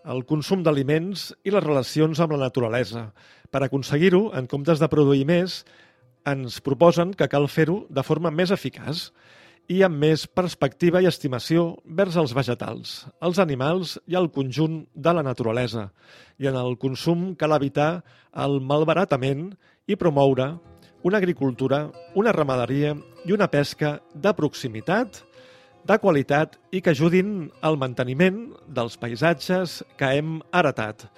el consum d'aliments i les relacions amb la naturalesa. Per aconseguir-ho, en comptes de produir més, ens proposen que cal fer-ho de forma més eficaç i amb més perspectiva i estimació vers els vegetals, els animals i el conjunt de la naturalesa. I en el consum cal evitar el malbaratament i promoure una agricultura, una ramaderia i una pesca de proximitat, de qualitat i que ajudin al manteniment dels paisatges que hem heretat.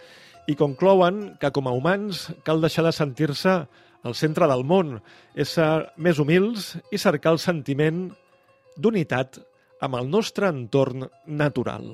I conclouen que com a humans cal deixar de sentir-se al centre del món, ésser més humils i cercar el sentiment d'unitat amb el nostre entorn natural.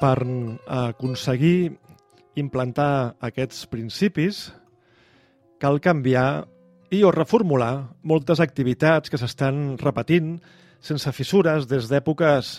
Per aconseguir implantar aquests principis cal canviar i o reformular moltes activitats que s'estan repetint sense fissures des d'èpoques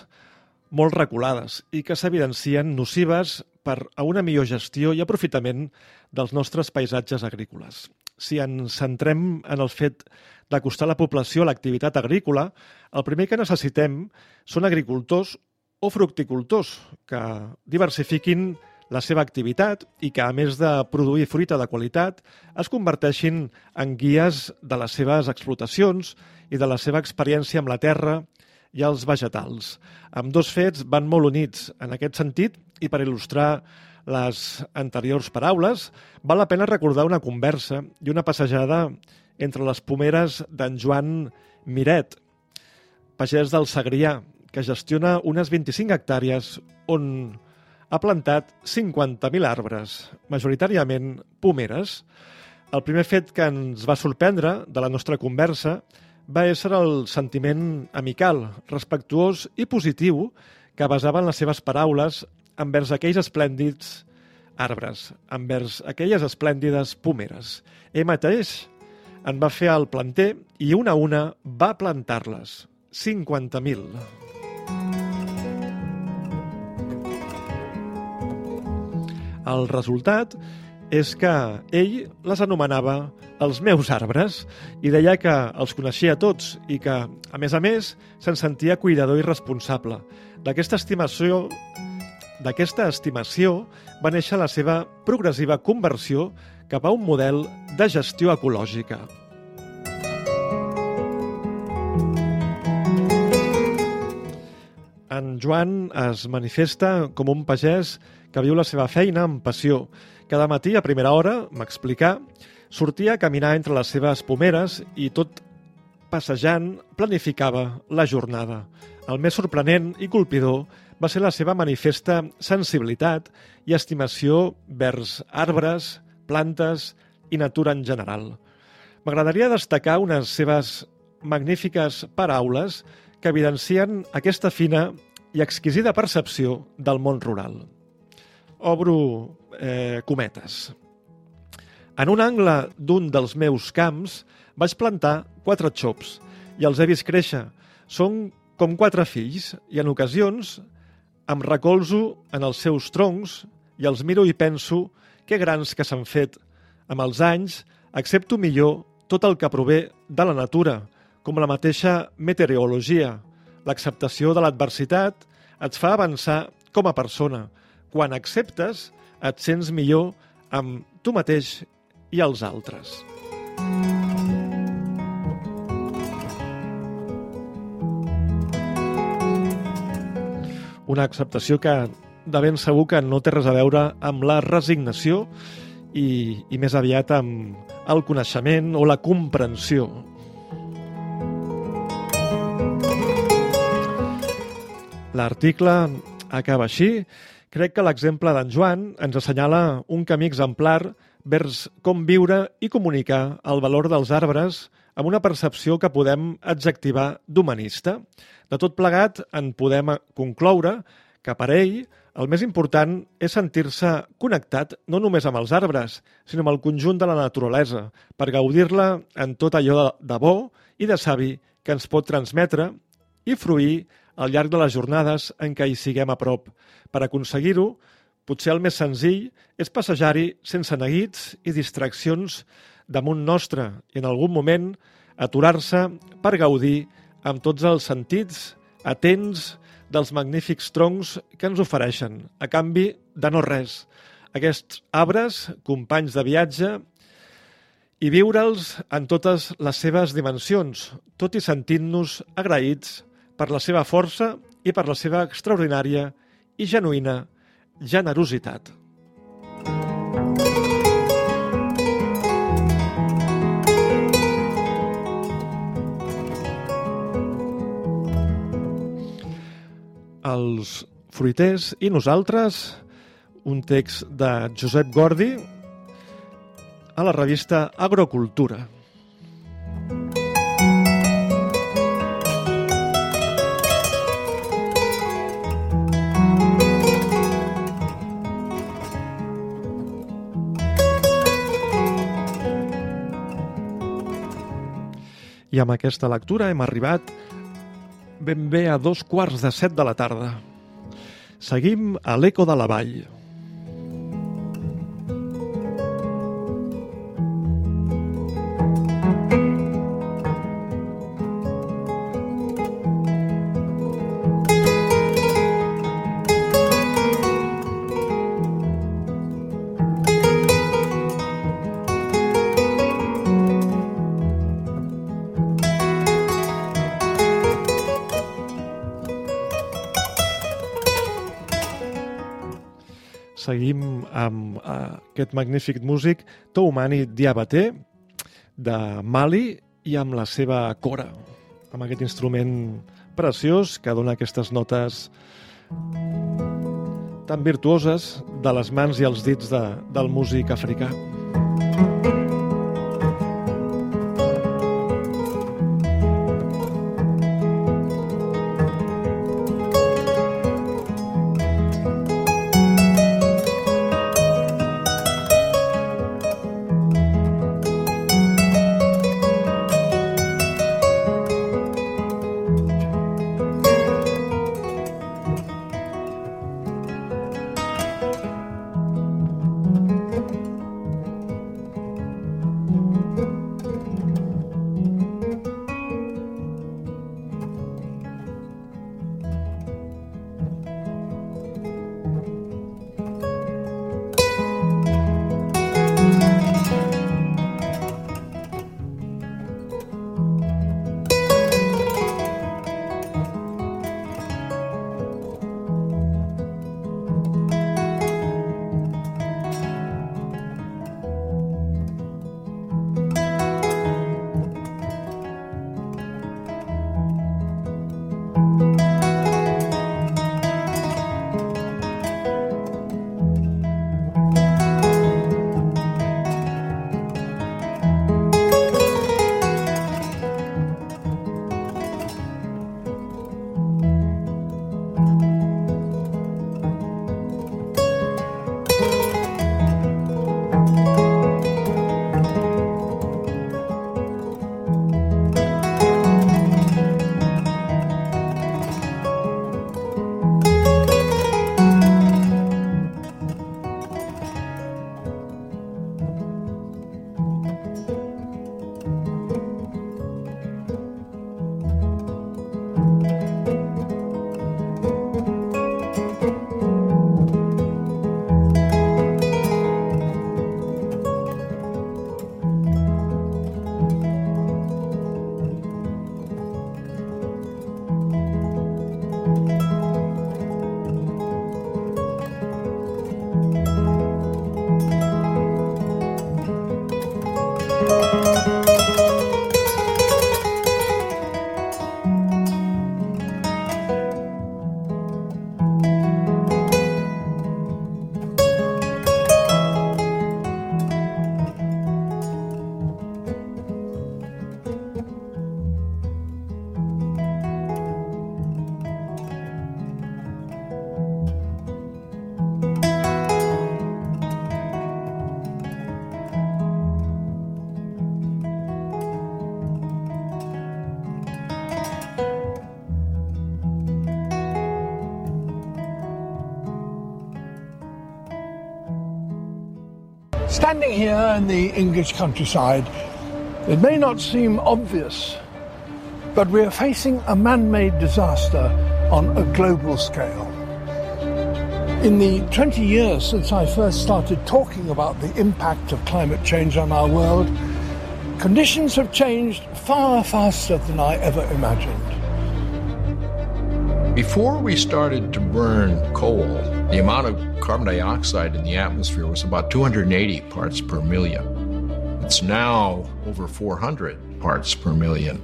molt reculades i que s'evidencien nocives per a una millor gestió i aprofitament dels nostres paisatges agrícoles. Si ens centrem en el fet d'acostar la població a l'activitat agrícola, el primer que necessitem són agricultors o fructicultors que diversifiquin la seva activitat i que, a més de produir fruita de qualitat, es converteixin en guies de les seves explotacions i de la seva experiència amb la terra i els vegetals. Amb dos fets van molt units en aquest sentit i per il·lustrar les anteriors paraules, val la pena recordar una conversa i una passejada entre les pomeres d'en Joan Miret, pagès del Segrià, que gestiona unes 25 hectàrees on ha plantat 50.000 arbres, majoritàriament pomeres. El primer fet que ens va sorprendre de la nostra conversa va ésser el sentiment amical, respectuós i positiu que basaven les seves paraules envers aquells esplèndids arbres, envers aquelles esplèndides pomeres. Ell mateix en va fer el planter i una a una va plantar-les. 50.000. El resultat és que ell les anomenava els meus arbres i deia que els coneixia tots i que, a més a més, se'n sentia cuidador i responsable. D'aquesta estimació d'aquesta estimació va néixer la seva progressiva conversió cap a un model de gestió ecològica. En Joan es manifesta com un pagès que viu la seva feina amb passió. Cada matí, a primera hora, m'explicar, sortia a caminar entre les seves pomeres i tot passejant planificava la jornada. El més sorprenent i colpidor va ser la seva manifesta sensibilitat i estimació vers arbres, plantes i natura en general. M'agradaria destacar unes seves magnífiques paraules que evidencien aquesta fina i exquisida percepció del món rural. Obro eh, cometes. En un angle d'un dels meus camps vaig plantar quatre xops i els he vist créixer. Són com quatre fills i en ocasions em recolzo en els seus troncs i els miro i penso que grans que s'han fet. Amb els anys accepto millor tot el que prové de la natura, com la mateixa meteorologia. L'acceptació de l'adversitat et fa avançar com a persona. Quan acceptes, et sents millor amb tu mateix i els altres. Una acceptació que de ben segur que no té res a veure amb la resignació i, i més aviat amb el coneixement o la comprensió. L'article acaba així. Crec que l'exemple d'en Joan ens assenyala un camí exemplar vers com viure i comunicar el valor dels arbres amb una percepció que podem adjectivar d'humanista. De tot plegat, en podem concloure que per ell el més important és sentir-se connectat no només amb els arbres, sinó amb el conjunt de la naturalesa, per gaudir-la en tot allò de, bo i de savi que ens pot transmetre i fruir al llarg de les jornades en què hi siguem a prop. Per aconseguir-ho, potser el més senzill és passejar-hi sense neguits i distraccions damunt nostre i en algun moment aturar-se per gaudir amb tots els sentits, atents dels magnífics troncs que ens ofereixen, a canvi de no res. Aquests arbres, companys de viatge, i viure'ls en totes les seves dimensions, tot i sentint-nos agraïts per la seva força i per la seva extraordinària i genuïna generositat. Els fruiters i nosaltres, un text de Josep Gordi a la revista Agrocultura. I amb aquesta lectura hem arribat ben bé a dos quarts de set de la tarda. Seguim a l'Eco de la Vall. Amb uh, aquest magnífic músic Toumani Diabaté de Mali i amb la seva cora, amb aquest instrument preciós que dona aquestes notes tan virtuoses de les mans i els dits de, del músic africà. Standing the English countryside, it may not seem obvious, but we are facing a man made disaster on a global scale. In the 20 years since I first started talking about the impact of climate change on our world, conditions have changed far faster than I ever imagined. Before we started to burn coal, the amount of carbon dioxide in the atmosphere was about 280 parts per million. It's now over 400 parts per million.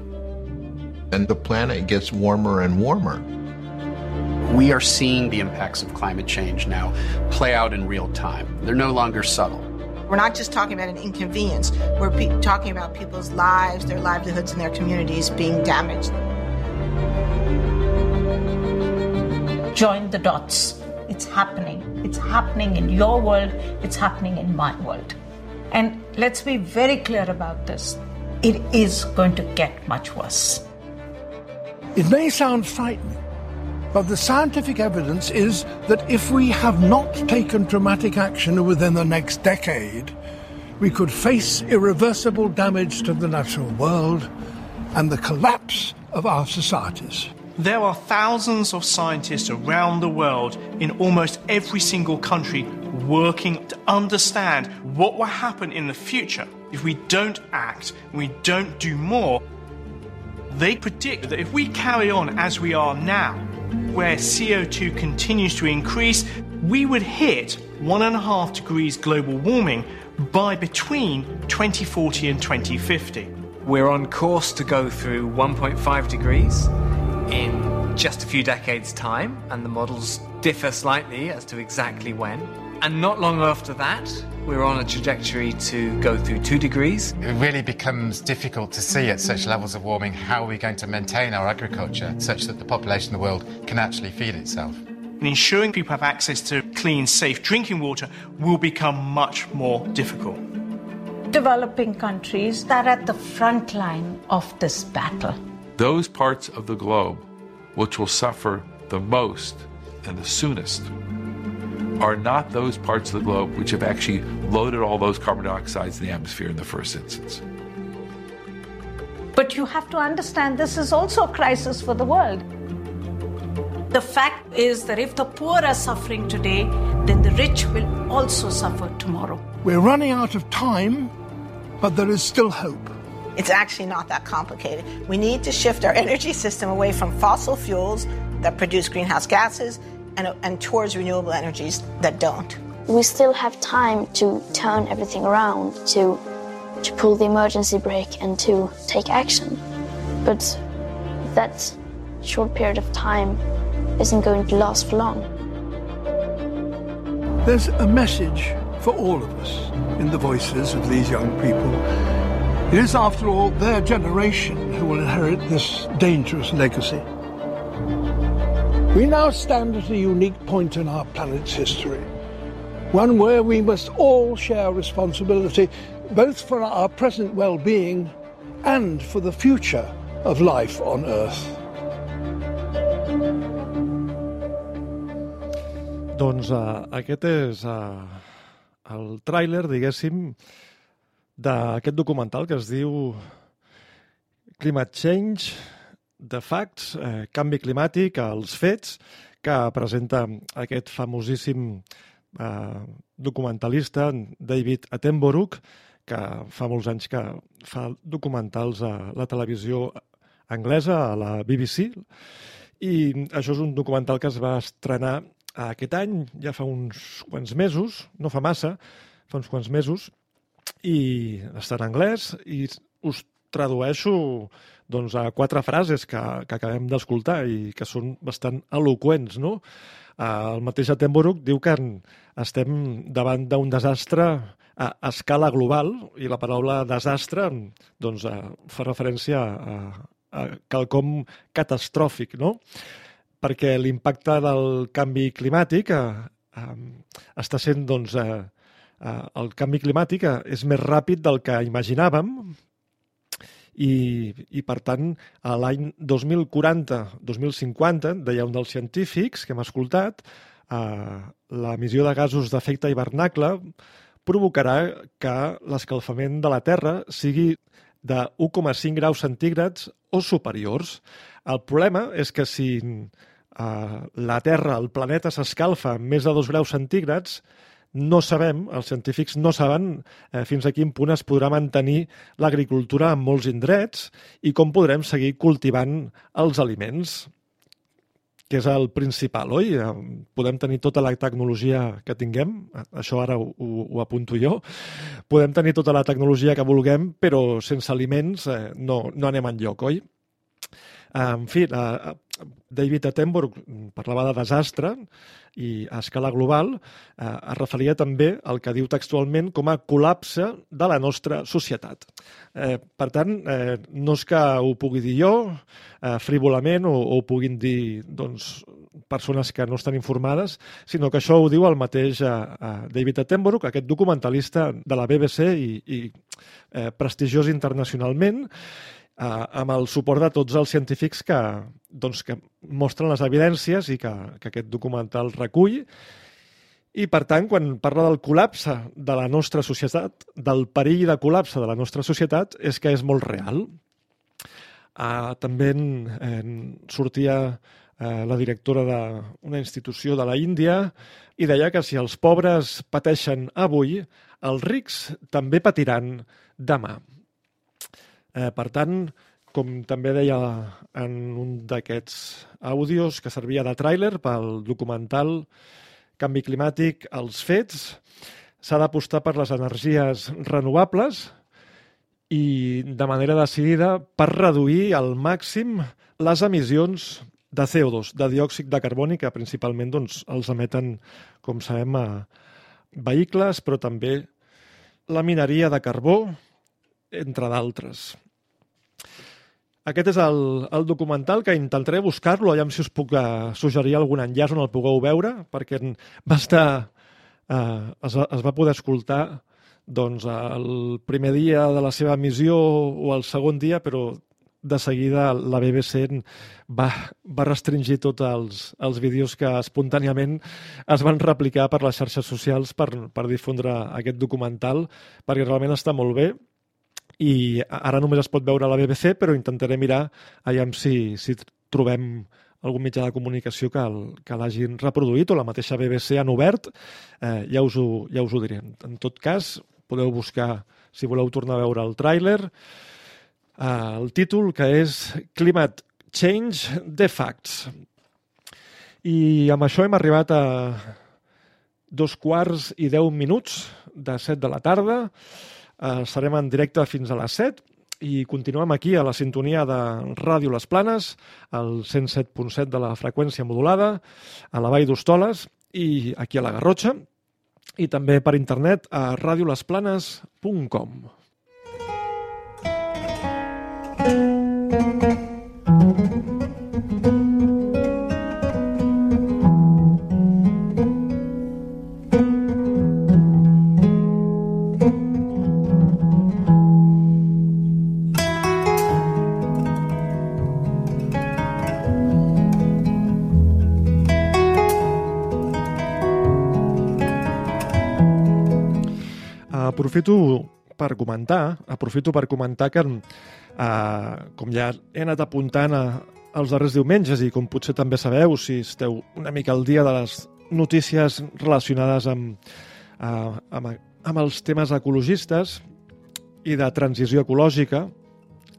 And the planet gets warmer and warmer. We are seeing the impacts of climate change now play out in real time. They're no longer subtle. We're not just talking about an inconvenience, we're pe- talking about people's lives, their livelihoods, and their communities being damaged. join the dots. It's happening. It's happening in your world, it's happening in my world. And let's be very clear about this. It is going to get much worse. It may sound frightening, but the scientific evidence is that if we have not taken dramatic action within the next decade, we could face irreversible damage to the natural world and the collapse of our societies. There are thousands of scientists around the world in almost every single country working to understand what will happen in the future if we don't act and we don't do more. They predict that if we carry on as we are now, where CO2 continues to increase, we would hit one and a half degrees global warming by between 2040 and 2050. We're on course to go through 1.5 degrees in just a few decades' time, and the models differ slightly as to exactly when. And not long after that, we're on a trajectory to go through two degrees. It really becomes difficult to see at such levels of warming how we're going to maintain our agriculture such that the population of the world can actually feed itself. And ensuring people have access to clean, safe drinking water will become much more difficult. Developing countries that are at the front line of this battle. Those parts of the globe which will suffer the most and the soonest are not those parts of the globe which have actually loaded all those carbon dioxides in the atmosphere in the first instance. But you have to understand this is also a crisis for the world. The fact is that if the poor are suffering today, then the rich will also suffer tomorrow. We're running out of time, but there is still hope. It's actually not that complicated. We need to shift our energy system away from fossil fuels that produce greenhouse gases and, and towards renewable energies that don't. We still have time to turn everything around, to, to pull the emergency brake and to take action. But that short period of time isn't going to last for long. There's a message for all of us in the voices of these young people. It is, after all, their generation who will inherit this dangerous legacy. We now stand at a unique point in our planet's history, one where we must all share responsibility both for our present well being and for the future of life on Earth. Doncs uh, aquest és uh, el tràiler, diguéssim, d'aquest documental que es diu Climate Change, The Facts, eh, Canvi Climàtic, els fets, que presenta aquest famosíssim eh, documentalista David Attenborough, que fa molts anys que fa documentals a la televisió anglesa, a la BBC, i això és un documental que es va estrenar aquest any, ja fa uns quants mesos, no fa massa, fa uns quants mesos, i està en anglès, i us tradueixo doncs, a quatre frases que, que acabem d'escoltar i que són bastant eloqüents, no? El mateix Attenborough diu que estem davant d'un desastre a escala global i la paraula desastre doncs, fa referència a, a quelcom catastròfic, no? perquè l'impacte del canvi climàtic eh, eh, està sent, doncs, eh, eh, el canvi climàtic eh, és més ràpid del que imaginàvem i, i per tant, a l'any 2040-2050, deia un dels científics que hem escoltat, eh, l'emissió de gasos d'efecte hivernacle provocarà que l'escalfament de la Terra sigui de 1,5 graus centígrads o superiors. El problema és que si eh, la Terra, el planeta, s'escalfa més de 2 graus centígrads, no sabem, els científics no saben eh, fins a quin punt es podrà mantenir l'agricultura en molts indrets i com podrem seguir cultivant els aliments, que és el principal, oi? Eh, podem tenir tota la tecnologia que tinguem, això ara ho, ho, ho apunto jo, podem tenir tota la tecnologia que vulguem, però sense aliments eh, no, no anem enlloc, oi? En fi, eh, David Attenborough parlava de desastre i a escala global eh, es referia també al que diu textualment com a col·lapse de la nostra societat. Eh, per tant, eh, no és que ho pugui dir jo eh, frívolament o, o ho puguin dir doncs, persones que no estan informades, sinó que això ho diu el mateix eh, eh, David Attenborough, aquest documentalista de la BBC i, i eh, prestigiós internacionalment, eh, amb el suport de tots els científics que, doncs, que mostren les evidències i que, que aquest documental recull. I, per tant, quan parla del col·lapse de la nostra societat, del perill de col·lapse de la nostra societat, és que és molt real. Uh, també en, en sortia uh, la directora d'una institució de la Índia i deia que si els pobres pateixen avui, els rics també patiran demà. Eh, per tant, com també deia en un d'aquests àudios que servia de tràiler pel documental Canvi climàtic, els fets, s'ha d'apostar per les energies renovables i de manera decidida per reduir al màxim les emissions de CO2, de diòxid de carboni, que principalment doncs, els emeten, com sabem, a vehicles, però també la mineria de carbó, entre d'altres. Aquest és el, el documental que intentaré buscar-lo, allà si us puc uh, suggerir algun enllaç on el pugueu veure, perquè va estar, uh, es, es va poder escoltar doncs, el primer dia de la seva emissió o el segon dia, però de seguida la BBC va, va restringir tots els, els vídeos que espontàniament es van replicar per les xarxes socials per, per difondre aquest documental, perquè realment està molt bé i ara només es pot veure a la BBC, però intentaré mirar allà si, si trobem algun mitjà de comunicació que, que l'hagin reproduït o la mateixa BBC han obert, eh, ja, us ho, ja us ho diré. En tot cas, podeu buscar, si voleu tornar a veure el tràiler, eh, el títol que és Climate Change the Facts. I amb això hem arribat a dos quarts i deu minuts de set de la tarda. Eh, serem en directe fins a les 7 i continuem aquí a la sintonia de Ràdio Les Planes, al 107.7 de la freqüència modulada, a la Vall d'Hostoles i aquí a la Garrotxa, i també per internet a radiolesplanes.com. aprofito per comentar, aprofito per comentar que, eh, com ja he anat apuntant a, els darrers diumenges i com potser també sabeu, si esteu una mica al dia de les notícies relacionades amb, eh, amb, amb els temes ecologistes i de transició ecològica,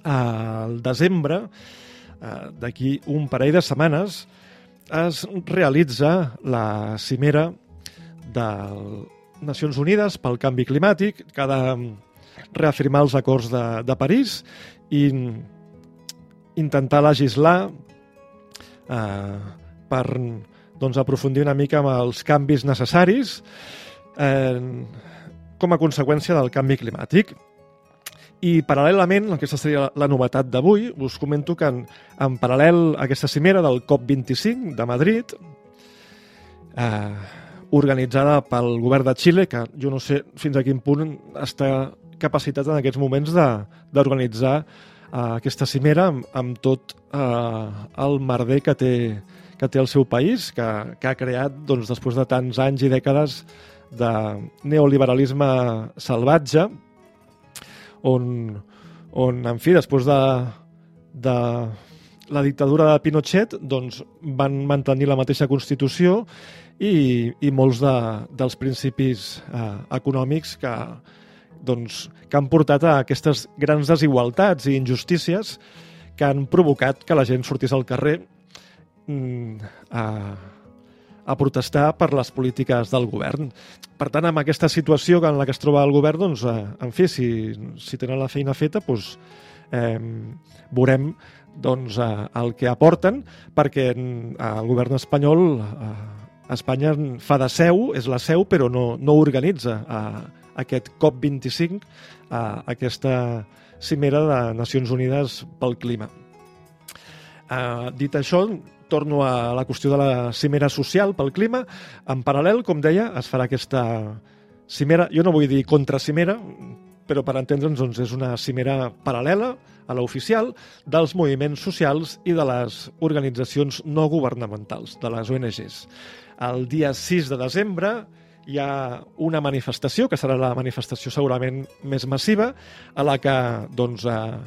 al desembre, eh, d'aquí un parell de setmanes, es realitza la cimera del Nacions Unides pel canvi climàtic, que ha de reafirmar els acords de, de París i intentar legislar eh, per doncs, aprofundir una mica amb els canvis necessaris eh, com a conseqüència del canvi climàtic. I paral·lelament, aquesta seria la novetat d'avui, us comento que en, en paral·lel a aquesta cimera del COP25 de Madrid, eh, organitzada pel govern de Xile, que jo no sé fins a quin punt està capacitat en aquests moments d'organitzar uh, aquesta cimera amb, amb tot uh, el merder que té, que té el seu país, que, que ha creat doncs, després de tants anys i dècades de neoliberalisme salvatge, on, on en fi, després de, de la dictadura de Pinochet doncs, van mantenir la mateixa Constitució i, i molts de, dels principis eh, econòmics que, doncs, que han portat a aquestes grans desigualtats i injustícies que han provocat que la gent sortís al carrer mm, a, a protestar per les polítiques del govern. Per tant, amb aquesta situació en la que es troba el govern, doncs, eh, en fi, si, si tenen la feina feta, doncs, eh, veurem doncs, eh, el que aporten, perquè eh, el govern espanyol eh, Espanya fa de seu, és la seu, però no, no organitza eh, aquest COP25, eh, aquesta cimera de Nacions Unides pel clima. Eh, dit això, torno a la qüestió de la cimera social pel clima. En paral·lel, com deia, es farà aquesta cimera, jo no vull dir contracimera, però per entendre'ns doncs, és una cimera paral·lela a l'oficial dels moviments socials i de les organitzacions no governamentals, de les ONGs. El dia 6 de desembre hi ha una manifestació, que serà la manifestació segurament més massiva, a la que doncs, eh,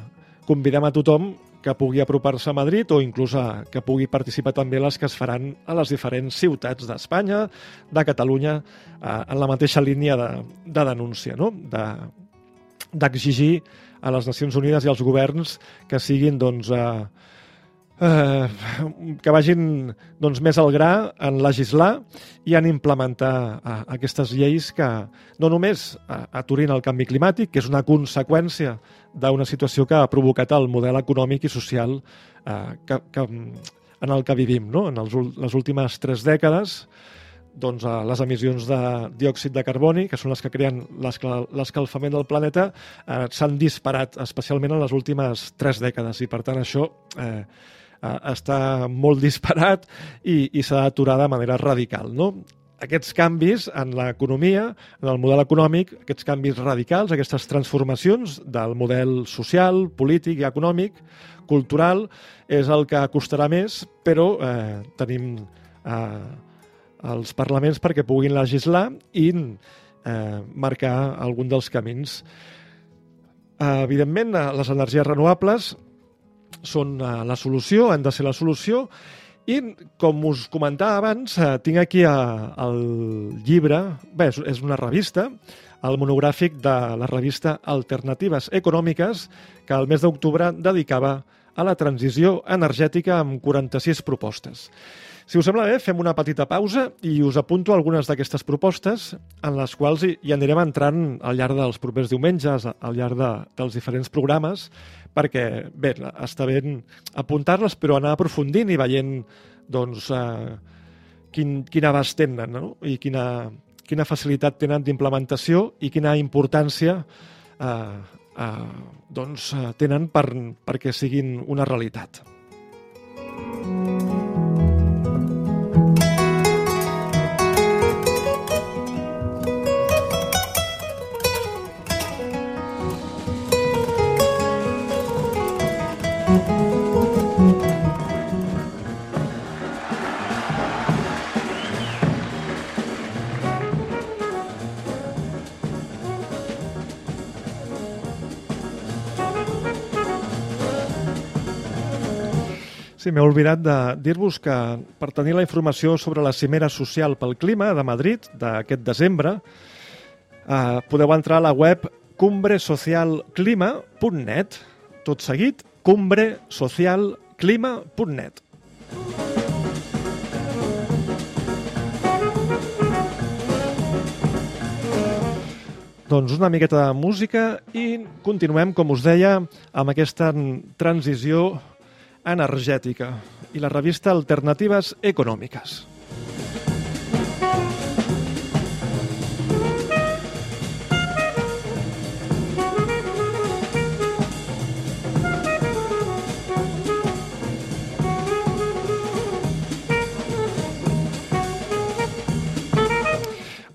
convidem a tothom que pugui apropar-se a Madrid o inclús a, que pugui participar també les que es faran a les diferents ciutats d'Espanya, de Catalunya, eh, en la mateixa línia de, de denúncia, no? d'exigir de, a les Nacions Unides i als governs que siguin doncs, eh, eh, que vagin doncs, més al gra en legislar i en implementar eh, aquestes lleis que no només eh, aturin el canvi climàtic, que és una conseqüència d'una situació que ha provocat el model econòmic i social eh, que, que, en el que vivim. No? En els, les últimes tres dècades, doncs, les emissions de diòxid de carboni, que són les que creen l'escalfament del planeta, eh, s'han disparat, especialment en les últimes tres dècades, i per tant això eh, està molt disparat i, i s'ha d'aturar de manera radical. No? Aquests canvis en l'economia, en el model econòmic, aquests canvis radicals, aquestes transformacions del model social, polític i econòmic, cultural, és el que costarà més, però eh, tenim eh, els parlaments perquè puguin legislar i eh, marcar algun dels camins. Eh, evidentment, eh, les energies renovables són eh, la solució, han de ser la solució, i, com us comentava abans, eh, tinc aquí eh, el llibre, bé, és, una revista, el monogràfic de la revista Alternatives Econòmiques, que el mes d'octubre dedicava a la transició energètica amb 46 propostes. Si us sembla bé, fem una petita pausa i us apunto algunes d'aquestes propostes en les quals hi, hi anirem entrant al llarg dels propers diumenges, al llarg de, dels diferents programes, perquè, bé, està bé apuntar-les, però anar aprofundint i veient doncs, eh, quin, quin abast tenen no? i quina, quina facilitat tenen d'implementació i quina importància eh, eh, doncs, eh, tenen per, perquè siguin una realitat. Sí, m'he oblidat de dir-vos que per tenir la informació sobre la cimera social pel clima de Madrid d'aquest desembre eh, podeu entrar a la web cumbresocialclima.net tot seguit, cumbresocialclima.net Doncs una miqueta de música i continuem, com us deia, amb aquesta transició energètica i la revista Alternatives Econòmiques.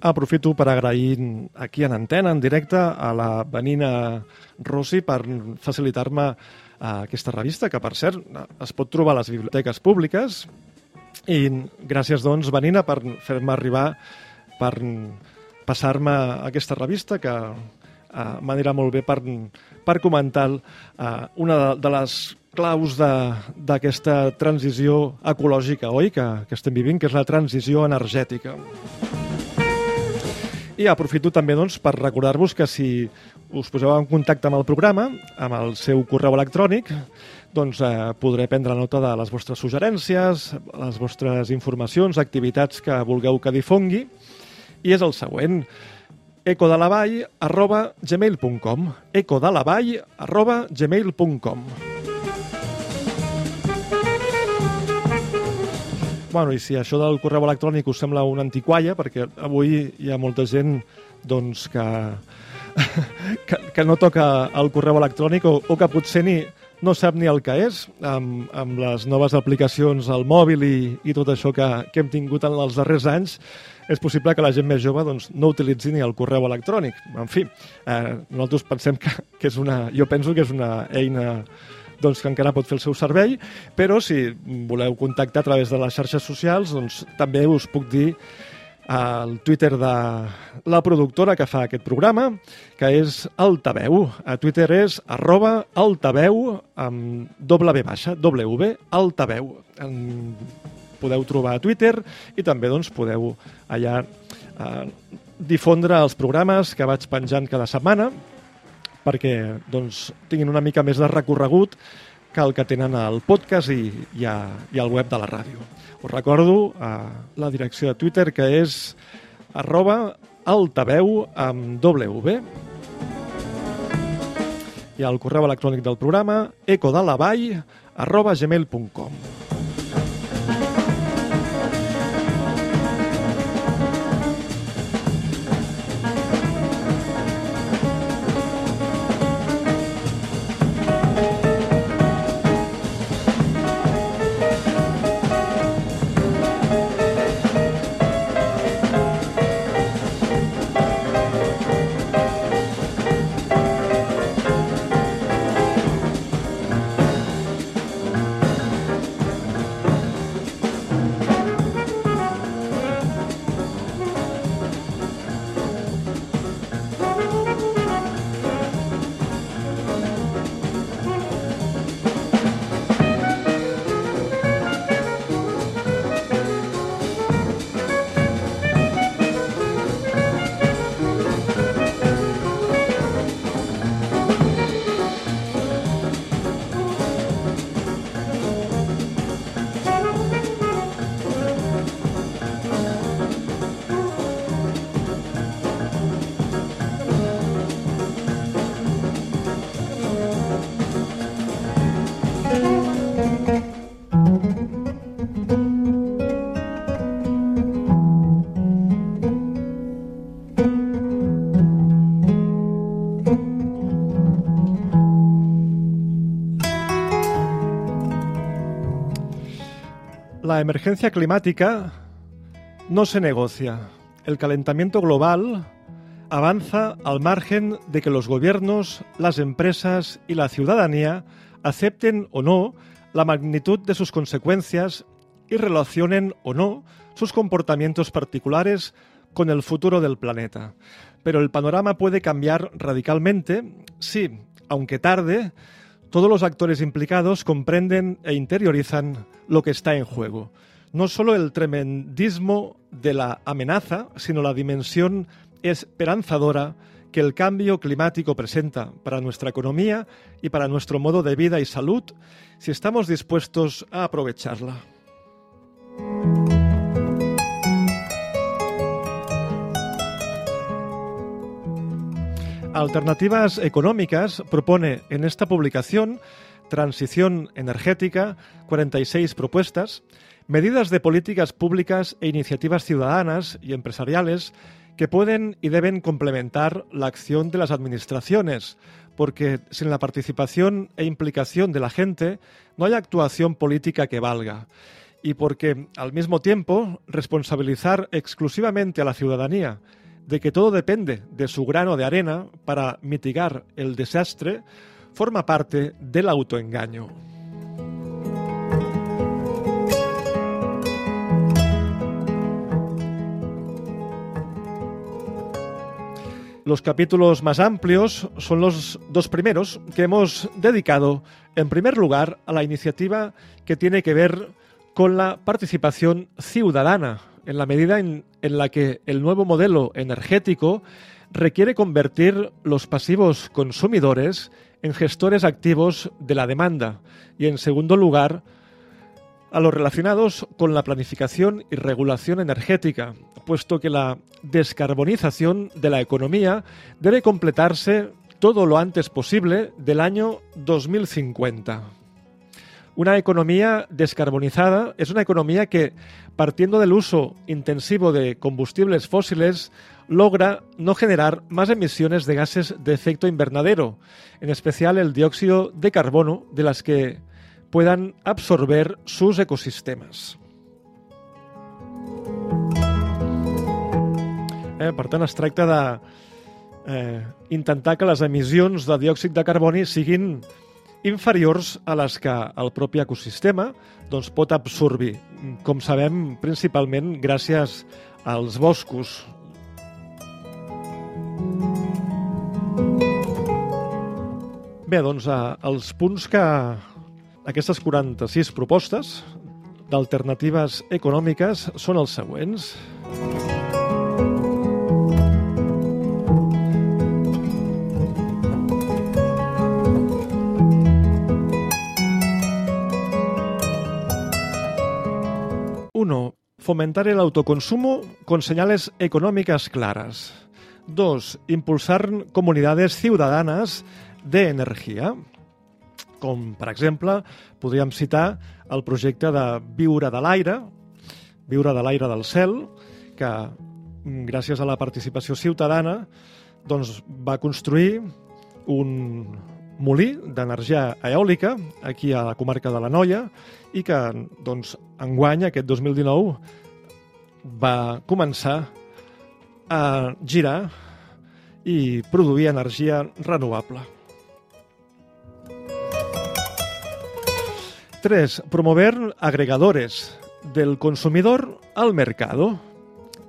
Aprofito per agrair aquí en antena, en directe, a la Benina Rossi per facilitar-me a aquesta revista, que per cert es pot trobar a les biblioteques públiques i gràcies doncs Benina per fer-me arribar per passar-me aquesta revista que uh, m'anirà molt bé per, per comentar uh, una de, de les claus d'aquesta transició ecològica, oi, que, que estem vivint, que és la transició energètica. I aprofito també doncs, per recordar-vos que si us poseu en contacte amb el programa, amb el seu correu electrònic, doncs eh, podré prendre nota de les vostres suggerències, les vostres informacions, activitats que vulgueu que difongui, i és el següent, ecodelavall arroba gmail.com ecodelavall arroba gmail.com Bueno, i si això del correu electrònic us sembla una antiqualla, perquè avui hi ha molta gent doncs, que, que, que no toca el correu electrònic o, o que potser ni, no sap ni el que és, amb, amb les noves aplicacions al mòbil i, i tot això que, que hem tingut en els darrers anys, és possible que la gent més jove doncs, no utilitzi ni el correu electrònic. En fi, eh, nosaltres pensem que, que és una... Jo penso que és una eina doncs, que encara pot fer el seu servei, però si voleu contactar a través de les xarxes socials, doncs, també us puc dir al Twitter de la productora que fa aquest programa, que és Altaveu. A Twitter és arroba altaveu amb doble B baixa, W, altaveu. En podeu trobar a Twitter i també doncs, podeu allà eh, difondre els programes que vaig penjant cada setmana perquè doncs, tinguin una mica més de recorregut que el que tenen al podcast i, i, a, i al web de la ràdio. Us recordo a la direcció de Twitter que és arroba altaveu amb W i al correu electrònic del programa ecodelavall arroba gmail.com. La emergencia climática no se negocia. El calentamiento global avanza al margen de que los gobiernos, las empresas y la ciudadanía acepten o no la magnitud de sus consecuencias y relacionen o no sus comportamientos particulares con el futuro del planeta. Pero el panorama puede cambiar radicalmente si, aunque tarde, todos los actores implicados comprenden e interiorizan lo que está en juego. No solo el tremendismo de la amenaza, sino la dimensión esperanzadora que el cambio climático presenta para nuestra economía y para nuestro modo de vida y salud si estamos dispuestos a aprovecharla. Alternativas Económicas propone en esta publicación Transición Energética, 46 propuestas, medidas de políticas públicas e iniciativas ciudadanas y empresariales que pueden y deben complementar la acción de las administraciones, porque sin la participación e implicación de la gente no hay actuación política que valga, y porque, al mismo tiempo, responsabilizar exclusivamente a la ciudadanía de que todo depende de su grano de arena para mitigar el desastre, forma parte del autoengaño. Los capítulos más amplios son los dos primeros que hemos dedicado, en primer lugar, a la iniciativa que tiene que ver con la participación ciudadana en la medida en, la que el nuevo modelo energético requiere convertir los pasivos consumidores en gestores activos de la demanda y, en segundo lugar, a los relacionados con la planificación y regulación energética, puesto que la descarbonización de la economía debe completarse todo lo antes posible del año 2050. Una economía descarbonizada es una economía que, partiendo del uso intensivo de combustibles fósiles, logra no generar más emisiones de gases de efecto invernadero, en especial el dióxido de carbono, de las que puedan absorber sus ecosistemes. Eh, per tant, de eh, intentar que les emissions de diòxid de carboni siguin inferiors a les que el propi ecosistema doncs, pot absorbir, com sabem, principalment gràcies als boscos. Bé, doncs eh, els punts que aquestes 46 propostes d'alternatives econòmiques són els següents. 1. Fomentar el autoconsumo con señales económicas claras. 2. Impulsar comunidades ciudadanas de energia. Com, per exemple, podríem citar el projecte de Viure de l'aire, Viure de l'aire del cel, que mm, gràcies a la participació ciutadana doncs, va construir un molí d'energia eòlica aquí a la comarca de la Noia i que doncs, enguany, aquest 2019, va començar a girar i produir energia renovable. 3. Promover agregadores del consumidor al mercado.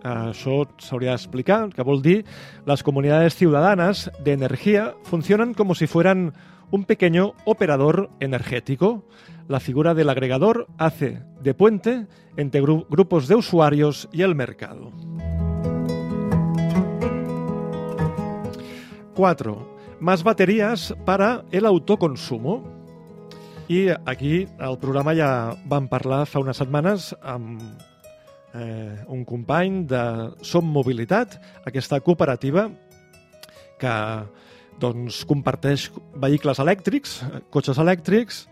Això s'hauria d'explicar, que vol dir las comunidades ciudadanas de energía funcionan como si fueran un pequeño operador energético. La figura del agregador hace de puente entre gru grupos de usuarios y el mercado. 4. Más baterías para el autoconsumo. I aquí al programa ja vam parlar fa unes setmanes amb eh, un company de Som Mobilitat, aquesta cooperativa que doncs, comparteix vehicles elèctrics, cotxes elèctrics,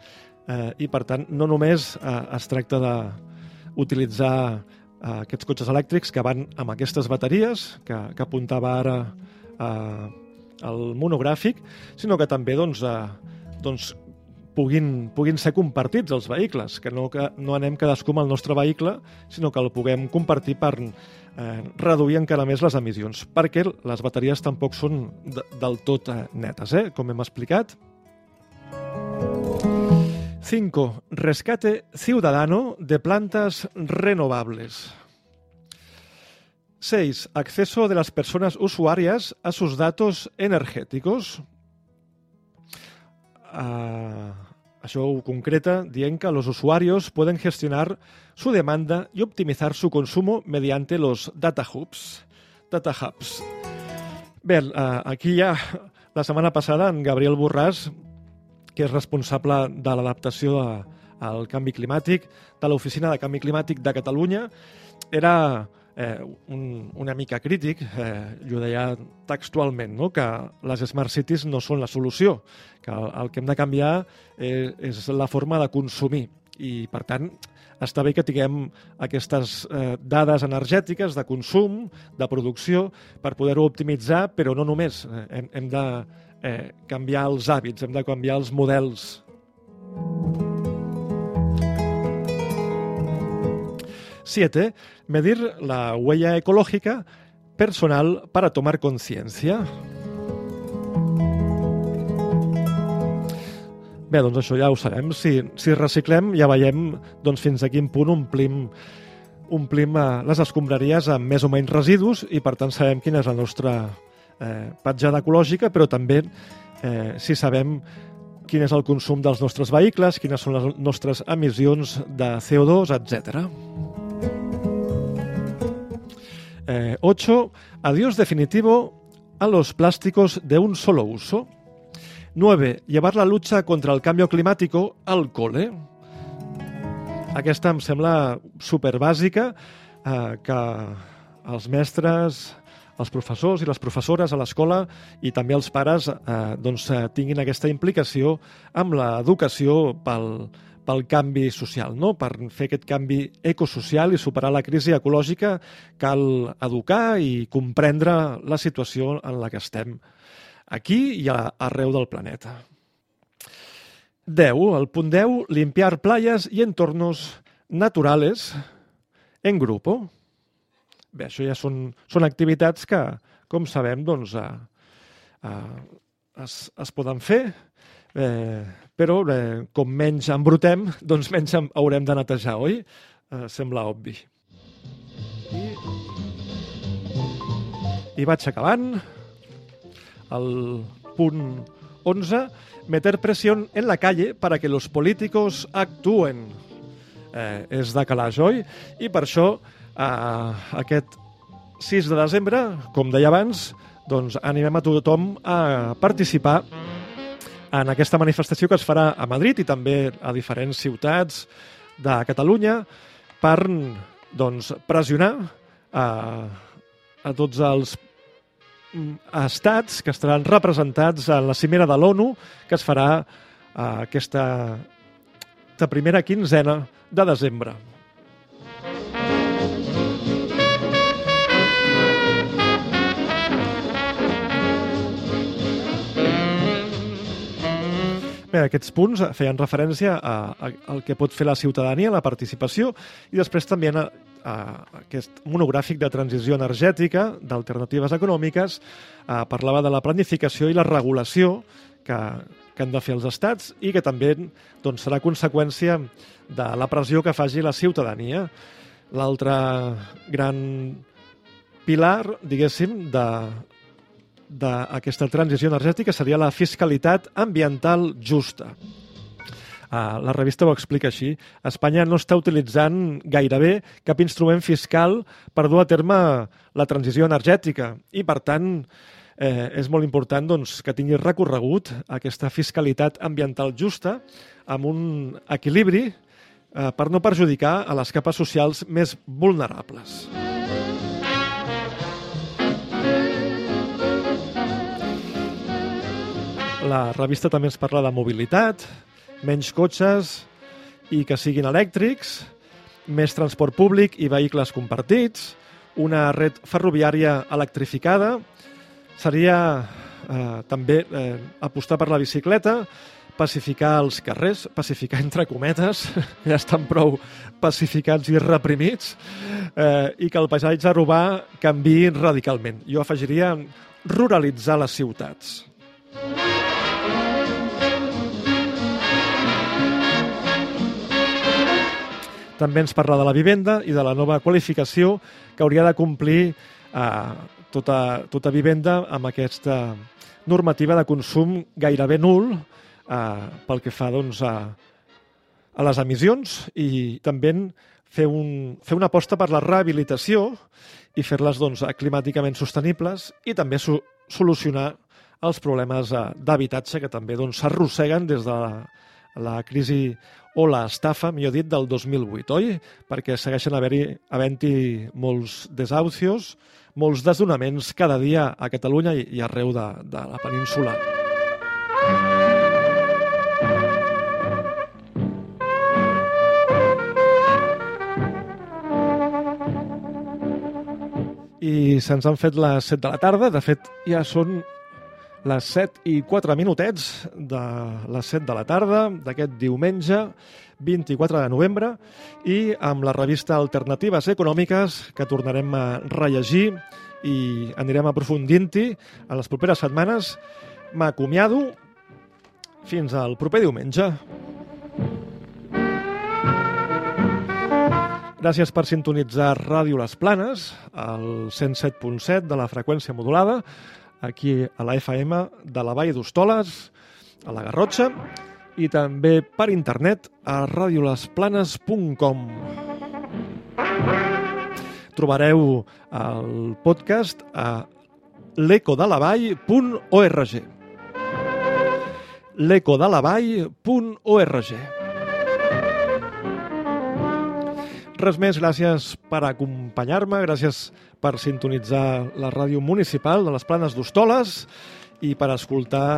eh, i per tant no només eh, es tracta d'utilitzar eh, aquests cotxes elèctrics que van amb aquestes bateries que, que apuntava ara eh, el monogràfic, sinó que també doncs, eh, doncs, puguin, puguin ser compartits els vehicles, que no, que no anem cadascú amb el nostre vehicle, sinó que el puguem compartir per eh, reduir encara més les emissions, perquè les bateries tampoc són de, del tot eh, netes, eh, com hem explicat. 5. Rescate ciudadano de plantas renovables. 6. Acceso de las personas usuarias a sus datos energéticos. Uh, això ho concreta dient que los usuarios pueden gestionar su demanda y optimizar su consumo mediante los data hubs. Data hubs. Bé, uh, aquí ja la setmana passada en Gabriel Borràs, que és responsable de l'adaptació al canvi climàtic de l'Oficina de Canvi Climàtic de Catalunya, era eh, un, una mica crític, eh, jo deia textualment, no? que les Smart Cities no són la solució, que el, el que hem de canviar eh, és la forma de consumir i, per tant, està bé que tinguem aquestes eh, dades energètiques de consum, de producció, per poder-ho optimitzar, però no només. Eh, hem, hem de eh, canviar els hàbits, hem de canviar els models. Siete, medir la huella ecológica personal para tomar conciencia. Bé, doncs això ja ho sabem. Si, si reciclem ja veiem doncs, fins a quin punt omplim, omplim eh, les escombraries amb més o menys residus i per tant sabem quina és la nostra eh, petjada ecològica, però també eh, si sabem quin és el consum dels nostres vehicles, quines són les nostres emissions de CO2, etc. Eh, 8. Adiós definitivo a los plásticos de un solo uso. 9. Llevar la lucha contra el canvi climàtic al cole. Aquesta em sembla superbàsica, eh, que els mestres, els professors i les professores a l'escola i també els pares eh, doncs, eh, tinguin aquesta implicació amb l'educació pel, pel canvi social. No? Per fer aquest canvi ecosocial i superar la crisi ecològica cal educar i comprendre la situació en la que estem aquí i arreu del planeta. 10. El punt 10. Limpiar playas y entornos naturales en grupo. Bé, això ja són, són activitats que, com sabem, doncs, eh, eh, es, es poden fer, eh, però eh, com menys embrutem, doncs menys haurem de netejar, oi? Eh, sembla obvi. I, I vaig acabant. El punt 11. Meter presión en la calle para que los políticos actúen. Eh, és de calaix, oi? I per això Uh, aquest 6 de desembre, com deia abans, doncs animem a tothom a participar en aquesta manifestació que es farà a Madrid i també a diferents ciutats de Catalunya per doncs, pressionar a, a tots els mm, estats que estaran representats en la cimera de l'ONU que es farà a aquesta de primera quinzena de desembre. Bé, aquests punts feien referència a, a, al que pot fer la ciutadania, la participació, i després també a, a aquest monogràfic de transició energètica, d'alternatives econòmiques, a, parlava de la planificació i la regulació que, que han de fer els estats i que també doncs, serà conseqüència de la pressió que faci la ciutadania. L'altre gran pilar, diguéssim, de d'aquesta transició energètica seria la fiscalitat ambiental justa. Uh, la revista ho explica així. Espanya no està utilitzant gairebé cap instrument fiscal per dur a terme la transició energètica i, per tant, eh, és molt important doncs, que tingui recorregut aquesta fiscalitat ambiental justa amb un equilibri eh, per no perjudicar a les capes socials més vulnerables. La revista també ens parla de mobilitat, menys cotxes i que siguin elèctrics, més transport públic i vehicles compartits, una red ferroviària electrificada, seria eh, també eh, apostar per la bicicleta, pacificar els carrers, pacificar entre cometes, ja estan prou pacificats i reprimits, eh, i que el paisatge urbà canvi radicalment. Jo afegiria ruralitzar les ciutats. També ens parla de la vivenda i de la nova qualificació que hauria de complir eh, tota, tota vivenda amb aquesta normativa de consum gairebé nul eh, pel que fa doncs, a, a les emissions i també fer, un, fer una aposta per la rehabilitació i fer-les doncs, climàticament sostenibles i també so, solucionar els problemes eh, d'habitatge que també doncs, s'arrosseguen doncs, des de la, la crisi o l'estafa, millor dit, del 2008, oi? Perquè segueixen havent-hi molts desaucios, molts desdonaments cada dia a Catalunya i arreu de, de la península. I se'ns han fet les 7 de la tarda. De fet, ja són les 7 i 4 minutets de les 7 de la tarda d'aquest diumenge 24 de novembre i amb la revista Alternatives Econòmiques que tornarem a rellegir i anirem aprofundint-hi en les properes setmanes. M'acomiado fins al proper diumenge. Gràcies per sintonitzar Ràdio Les Planes, al 107.7 de la freqüència modulada, aquí a la FM de la Vall d'Hostoles, a la Garrotxa, i també per internet a radiolesplanes.com. Trobareu el podcast a l'ecodelavall.org l'ecodelavall.org Res més, gràcies per acompanyar-me, gràcies per sintonitzar la ràdio municipal de les Planes d'Hostoles i per escoltar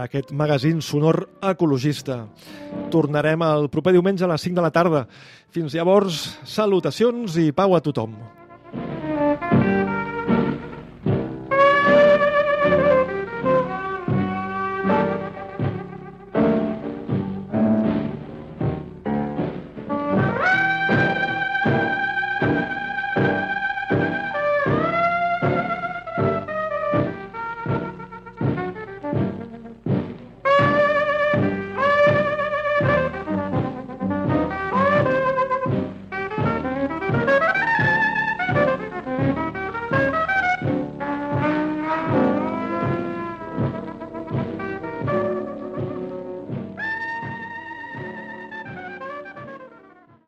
aquest magazín sonor ecologista. Tornarem el proper diumenge a les 5 de la tarda. Fins llavors, salutacions i pau a tothom. Thank you.